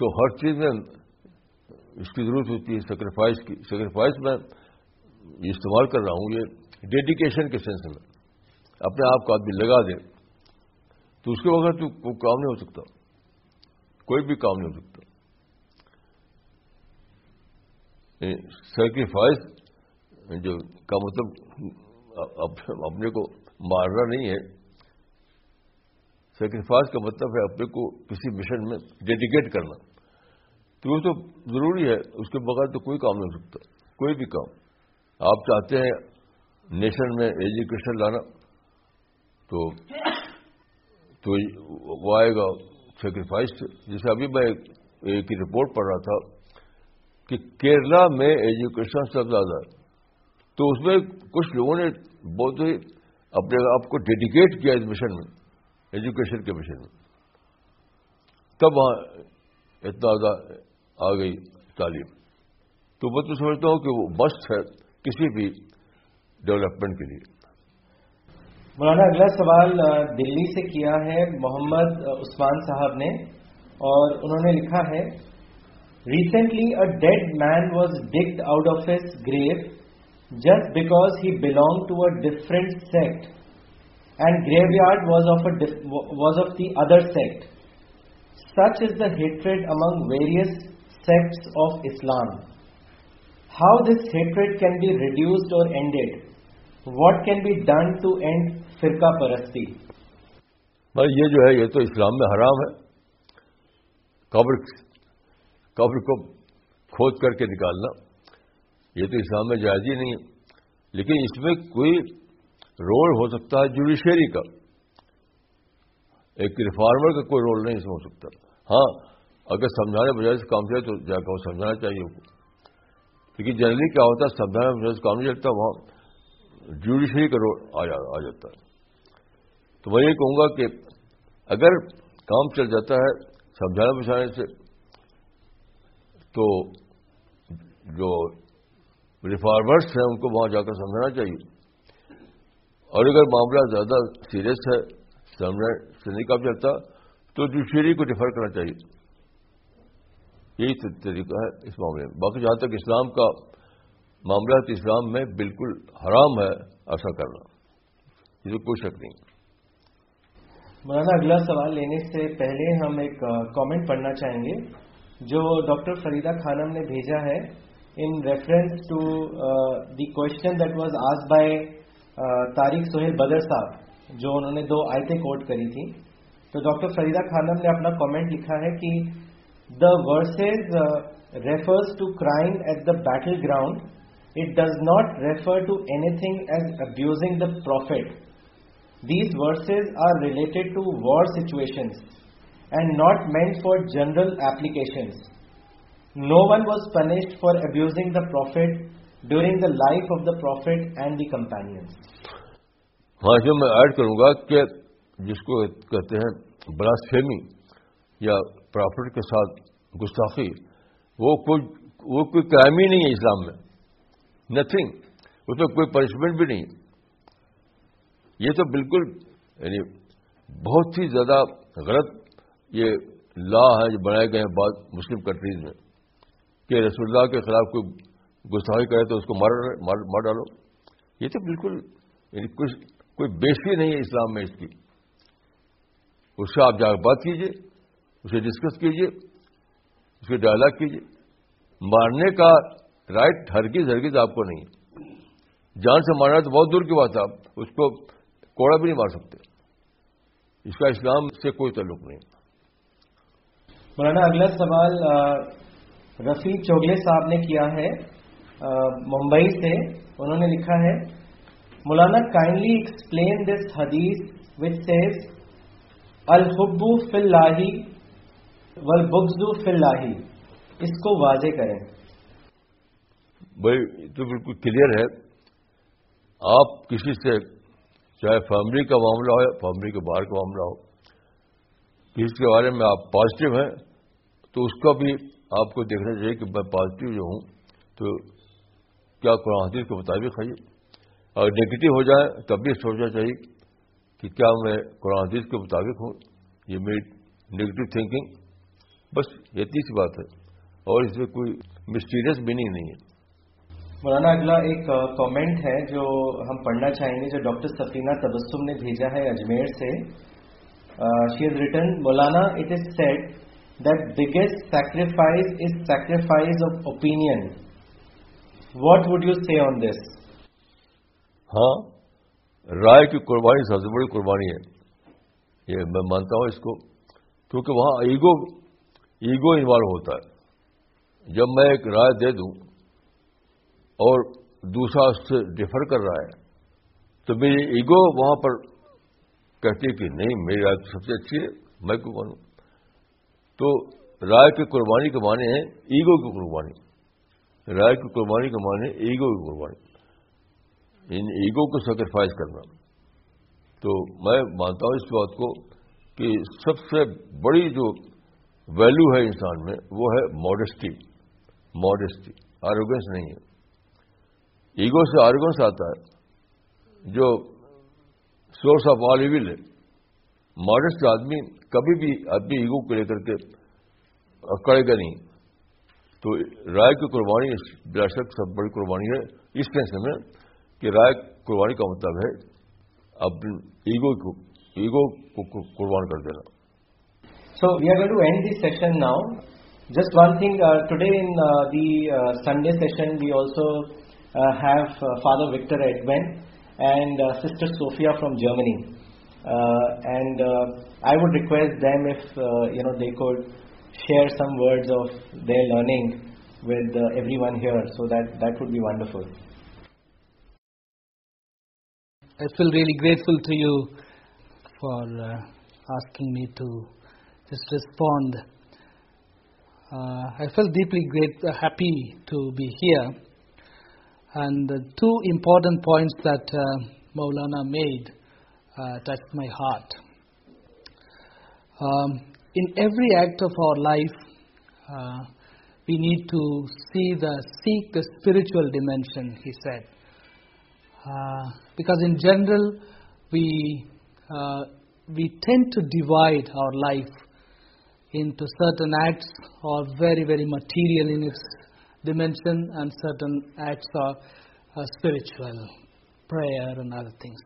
تو ہر چیز میں اس کی ضرورت ہوتی ہے سیکریفائس کی سیکریفائس میں استعمال کر رہا ہوں یہ ڈیڈیکیشن کے سینس میں اپنے آپ کو آدمی لگا دے تو اس کے بغیر تو کوئی کام نہیں ہو سکتا کوئی بھی کام نہیں ہو سکتا سیکریفائس یعنی جو کا مطلب اپنے کو مارنا نہیں ہے سیکریفائز کا مطلب ہے اپنے کو کسی مشن میں ڈیڈیکیٹ کرنا تو وہ تو ضروری ہے اس کے بغیر تو کوئی کام نہیں ہو سکتا کوئی بھی کام آپ چاہتے ہیں نیشن میں ایجوکیشن لانا تو تو وہ آئے گا سیکریفائس جیسے ابھی میں ایک رپورٹ پڑھ رہا تھا کہ کیرلا میں ایجوکیشن سب زیادہ ہے تو اس میں کچھ لوگوں نے بہت ہی اپنے آپ کو ڈیڈیکیٹ کیا اس مشن میں ایجوکیشن کے مشن میں تب وہاں اتنا زیادہ آ گئی تعلیم تو میں تو سمجھتا ہوں کہ وہ مست ہے کسی بھی ڈیولپمنٹ کے لیے مولانا اگلا سوال دلی سے کیا ہے محمد عثمان صاحب نے اور انہوں نے لکھا ہے recently a dead man was dug out of his grave just because he belong to a different sect and graveyard was of was of the other sect such is the hatred among various sect of Islam how this hatred can be reduced or ended what can be done to end فرقہ پرستی بھائی یہ جو ہے یہ تو اسلام میں حرام ہے قبر قبر کو کھود کر کے نکالنا یہ تو اسلام میں جائز ہی نہیں ہے لیکن اس میں کوئی رول ہو سکتا ہے جوڈیشری کا ایک ریفارمر کا کوئی رول نہیں اس میں ہو سکتا ہاں اگر سمجھانے بجائے سے کام چلے تو جا کر وہ سمجھانا چاہیے ان کو کیونکہ جنرلی کیا ہوتا ہے سمجھانے بجائے سے کام نہیں چلتا وہاں جوڈیشری کا رول آ جاتا ہے تو میں یہ کہوں گا کہ اگر کام چل جاتا ہے سمجھانے بجانے سے تو جو ریفارمرس ہیں ان کو وہاں جا کر سمجھانا چاہیے اور اگر معاملہ زیادہ سیریس ہے سامنے سے نہیں کام چلتا تو جوڈیشری کو ڈیفر کرنا چاہیے یہی طریقہ ہے اس معاملے میں باقی جہاں تک اسلام کا معاملہ تو اسلام میں بالکل حرام ہے ایسا کرنا کوئی شک نہیں مولانا اگلا سوال لینے سے پہلے ہم ایک کامنٹ پڑھنا چاہیں گے جو ڈاکٹر فریدہ خانم نے بھیجا ہے in reference to the question that was as by Tariq Sohail بدر صاحب جو انہوں نے دو آیتیں کوٹ کری تھیں تو ڈاکٹر فریدہ خانم نے اپنا کامنٹ لکھا ہے کہ the verses refers to crime at the battle ground it does not refer to anything as abusing the prophet these verses are related to war situations and not mean for general ایپلی no one was punished for abusing the prophet during the life of the prophet and the campaign ہاں جو میں add کروں گا کہ جس کو کہتے ہیں بڑا سیمی یا پروفٹ کے ساتھ گستاخی وہ کوئی وہ کوئی کرائم ہی نہیں ہے اسلام میں نتھنگ اس میں کوئی پنشمنٹ بھی نہیں یہ تو بالکل یعنی بہت ہی زیادہ غلط یہ لا ہے جو بنائے گئے ہیں بعض مسلم کنٹریز میں کہ رسول اللہ کے خلاف کوئی گستاخی کرے تو اس کو مار ڈالو یہ تو بالکل یعنی کوئی بیسکی نہیں ہے اسلام میں اس کی اس سے آپ جا کے بات کیجیے اسے ڈسکس کیجیے اس کے ڈائلاگ کیجیے مارنے کا رائٹ ہرگیز ہرگیز آپ کو نہیں جان سے مارنا تو بہت دور کی بات ہے آپ اس کو کوڑا بھی نہیں مار سکتے اس کا اسلام سے کوئی تعلق نہیں مولانا اگلا سوال رفیق چوگلے صاحب نے کیا ہے ممبئی سے انہوں نے لکھا ہے مولانا کائنڈلی ایکسپلین دس حدیث وچ سیز الحبو فی اللہ فی اللہ اس کو واضح کریں بھائی تو بالکل کلیئر ہے آپ کسی سے چاہے فیملی کا معاملہ ہو یا فیملی کے باہر کا معاملہ ہو کے بارے میں آپ پازیٹو ہیں تو اس کا بھی آپ کو دیکھنا چاہیے کہ میں پوزیٹو جو ہوں تو کیا قرآن حدیث کے مطابق ہے یہ اور نگیٹو ہو جائے تب بھی سوچنا چاہیے کہ کیا میں قرآن حدیث کے مطابق ہوں یہ میری نگیٹو تھنکنگ بس یہ سی بات ہے اور اس میں کوئی مسٹیریس میننگ نہیں ہے مولانا اگلا ایک کامنٹ ہے جو ہم پڑھنا چاہیں گے جو ڈاکٹر سفینہ تبسم نے بھیجا ہے اجمیر سے she is return Maulana it is said that biggest sacrifice is sacrifice of opinion what would you say on this ہاں رائے کی قربانی سب سے بڑی قربانی ہے یہ میں مانتا ہوں اس کو کیونکہ وہاں ایگو ایگو انوالو ہوتا ہے جب میں ایک رائے دے دوں اور دوسرا اس سے ڈفر کر رہا ہے تو میری ایگو وہاں پر کہتی ہے کہ نہیں میری رائے تو سب سے اچھی ہے میں کیوں مانوں تو رائے کی قربانی کے معنی ہے ایگو کی قربانی رائے کی قربانی کا معنی ایگو کی قربانی ان یعنی ایگو کو سیکریفائز کرنا تو میں مانتا ہوں اس بات کو کہ سب سے بڑی جو ویلو ہے انسان میں وہ ہے ماڈیسٹی ماڈیسٹی آروگنس نہیں ہے ایگو سے آروگنس آتا ہے جو سورس آف آل ایون ہے ماڈیسٹ آدمی کبھی بھی آدمی ایگو کو لے کر کے کرے گا نہیں تو رائے کی قربانی بلا شک سب بڑی قربانی ہے اس میں کہ رائے قربانی کا مطلب ہے ایگو ایگو کو کو قربان کر دینا so we are to end this session now just one thing today in the Sunday session we also have father Victor Edmin and sister Sophia from Germany and I would request them if you know they could share some words of their learning with uh, everyone here, so that would be wonderful. I feel really grateful to you for uh, asking me to just respond. Uh, I felt deeply happy to be here, and the two important points that Maulana made touched my heart. Um, in every act of our life, uh, we need to seek the spiritual dimension, he said. Uh, because in general, uh, we tend to divide our life into certain acts are very, very material in its dimension, and certain acts are spiritual, prayer and other things.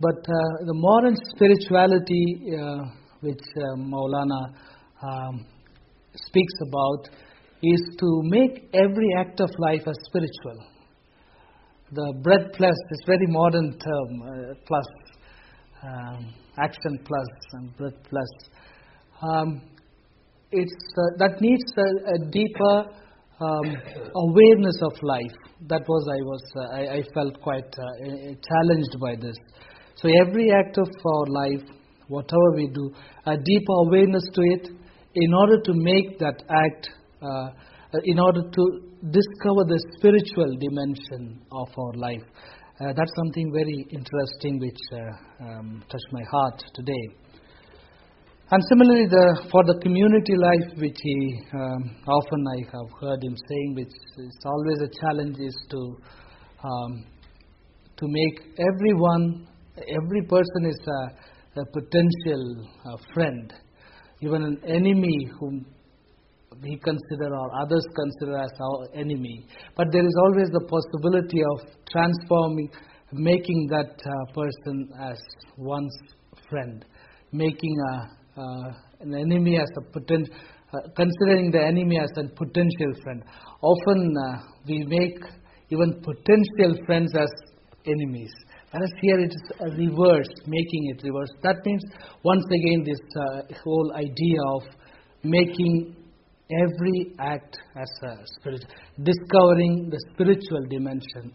But the modern spirituality which uh, Maulana um, speaks about, is to make every act of life as spiritual. The breath plus, this very modern term, uh, plus, um, action plus and breath plus, um, uh, that needs a deeper awareness of life. That was, I felt quite challenged by this. So every act of our life whatever we do, a deeper awareness to it in order to make that act, uh, uh, in order to discover the spiritual dimension of our life. Uh, that's something very interesting which um, touched my heart today. And similarly, for the community life, which he um, often I have heard him saying, which is always a challenge, is to um, make every person is a potential uh, friend, even an enemy whom we consider or others consider as our enemy. But there is always the possibility of transforming, making that uh, person as one's friend, making uh, an enemy as a potential, considering the enemy as a potential friend. Often we make even potential friends as enemies. Thus reverse make reverse dense once again this whole idea of mockery act discovering the spiritual dimension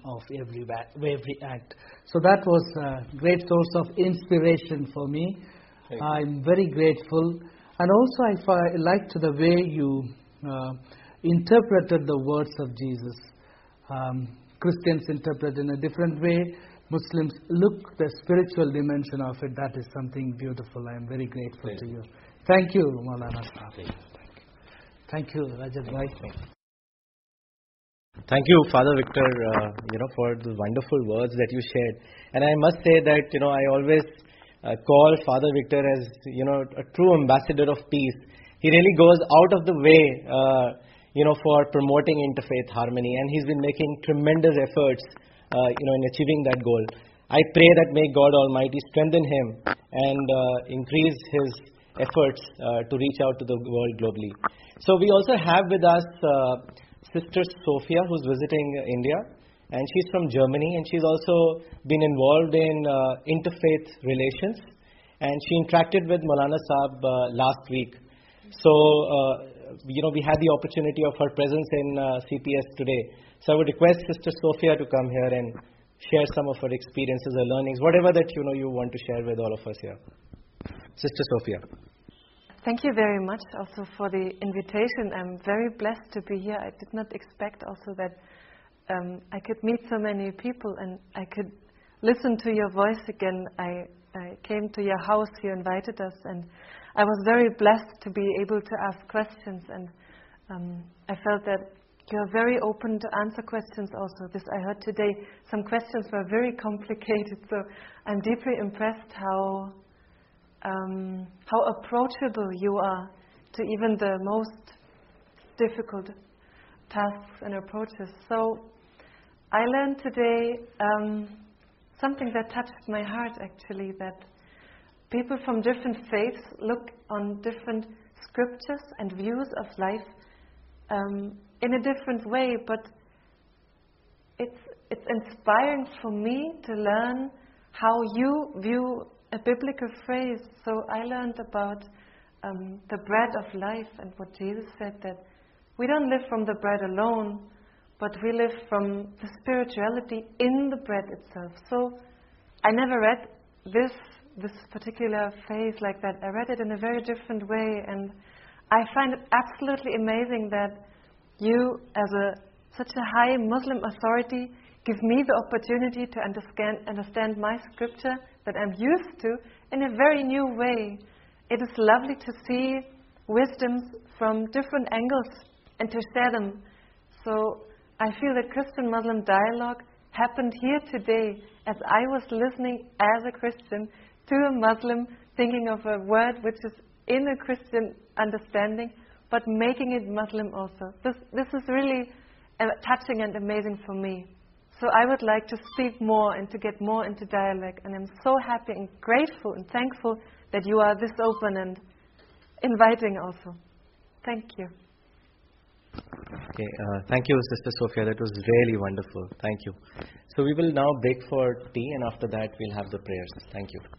it so that's sauce of inspiration for me I am very grateful and also I like to the way you interpret the words of Jesus کچنسریٹرنٹ way Muslims look the spiritual dimension of it. That is something beautiful. I am very grateful to you. Thank you, Maulana Safi. Thank you, Rajat Bhai. Thank you, Father Victor, uh, for the wonderful words that you shared. And I must say that, I always uh, call Father Victor as, a true ambassador of peace. He really goes out of the way, uh, for promoting interfaith harmony. And he's been making tremendous efforts uh, in achieving that goal. I pray that may God Almighty strengthen him and uh, increase his efforts uh, to reach out to the world globally. So we also have with us Sister Sophia, who's visiting India, and she's from Germany, and she's also been involved in interfaith relations, and she interacted with Maulana Saab last week. So we had the opportunity of her presence in uh, CPS today. So I would request Sister Sophia to come here and share some of her experiences or learnings, whatever that you want to share with all of us here. Sister Sophia. Thank you very much also for the invitation. I'm very blessed to be here. I did not expect also that um, I could meet so many people and I could listen to your voice again. I came to your house, you invited us, and I was very blessed to be able to ask questions, and um, I felt that you're very open to answer questions also. This I heard today, some questions were very complicated, so I'm deeply impressed how um, approachable you are to even the most difficult tasks and approaches. So I learned today um, something that touched my heart, actually, that People from different faiths look on different scriptures and views of life um, in a different way, but it's inspiring for me to learn how you view a biblical phrase. So I learned about um, the bread of life and what Jesus said, that we don't live from the bread alone, but we live from the spirituality in the bread itself. So I never read this this particular phase like that. I read it in a very different way, and I find it absolutely amazing that you, as such a high Muslim authority, give me the opportunity to understand my scripture that I'm used to in a very new way. It is lovely to see wisdoms from different angles and to share them. So I feel that Christian-Muslim dialogue happened here today as I was listening as a Christian to a Muslim thinking of a word which is in a Christian understanding, but making it Muslim also. This is really uh, touching and amazing for me. So I would like to speak more and to get more into dialect. And I'm so happy and grateful and thankful that you are this open and inviting also. Thank you. Okay, uh, thank you, Sister Sophia. That was really wonderful. Thank you. So we will now break for tea, and after that we'll have the prayers. Thank you.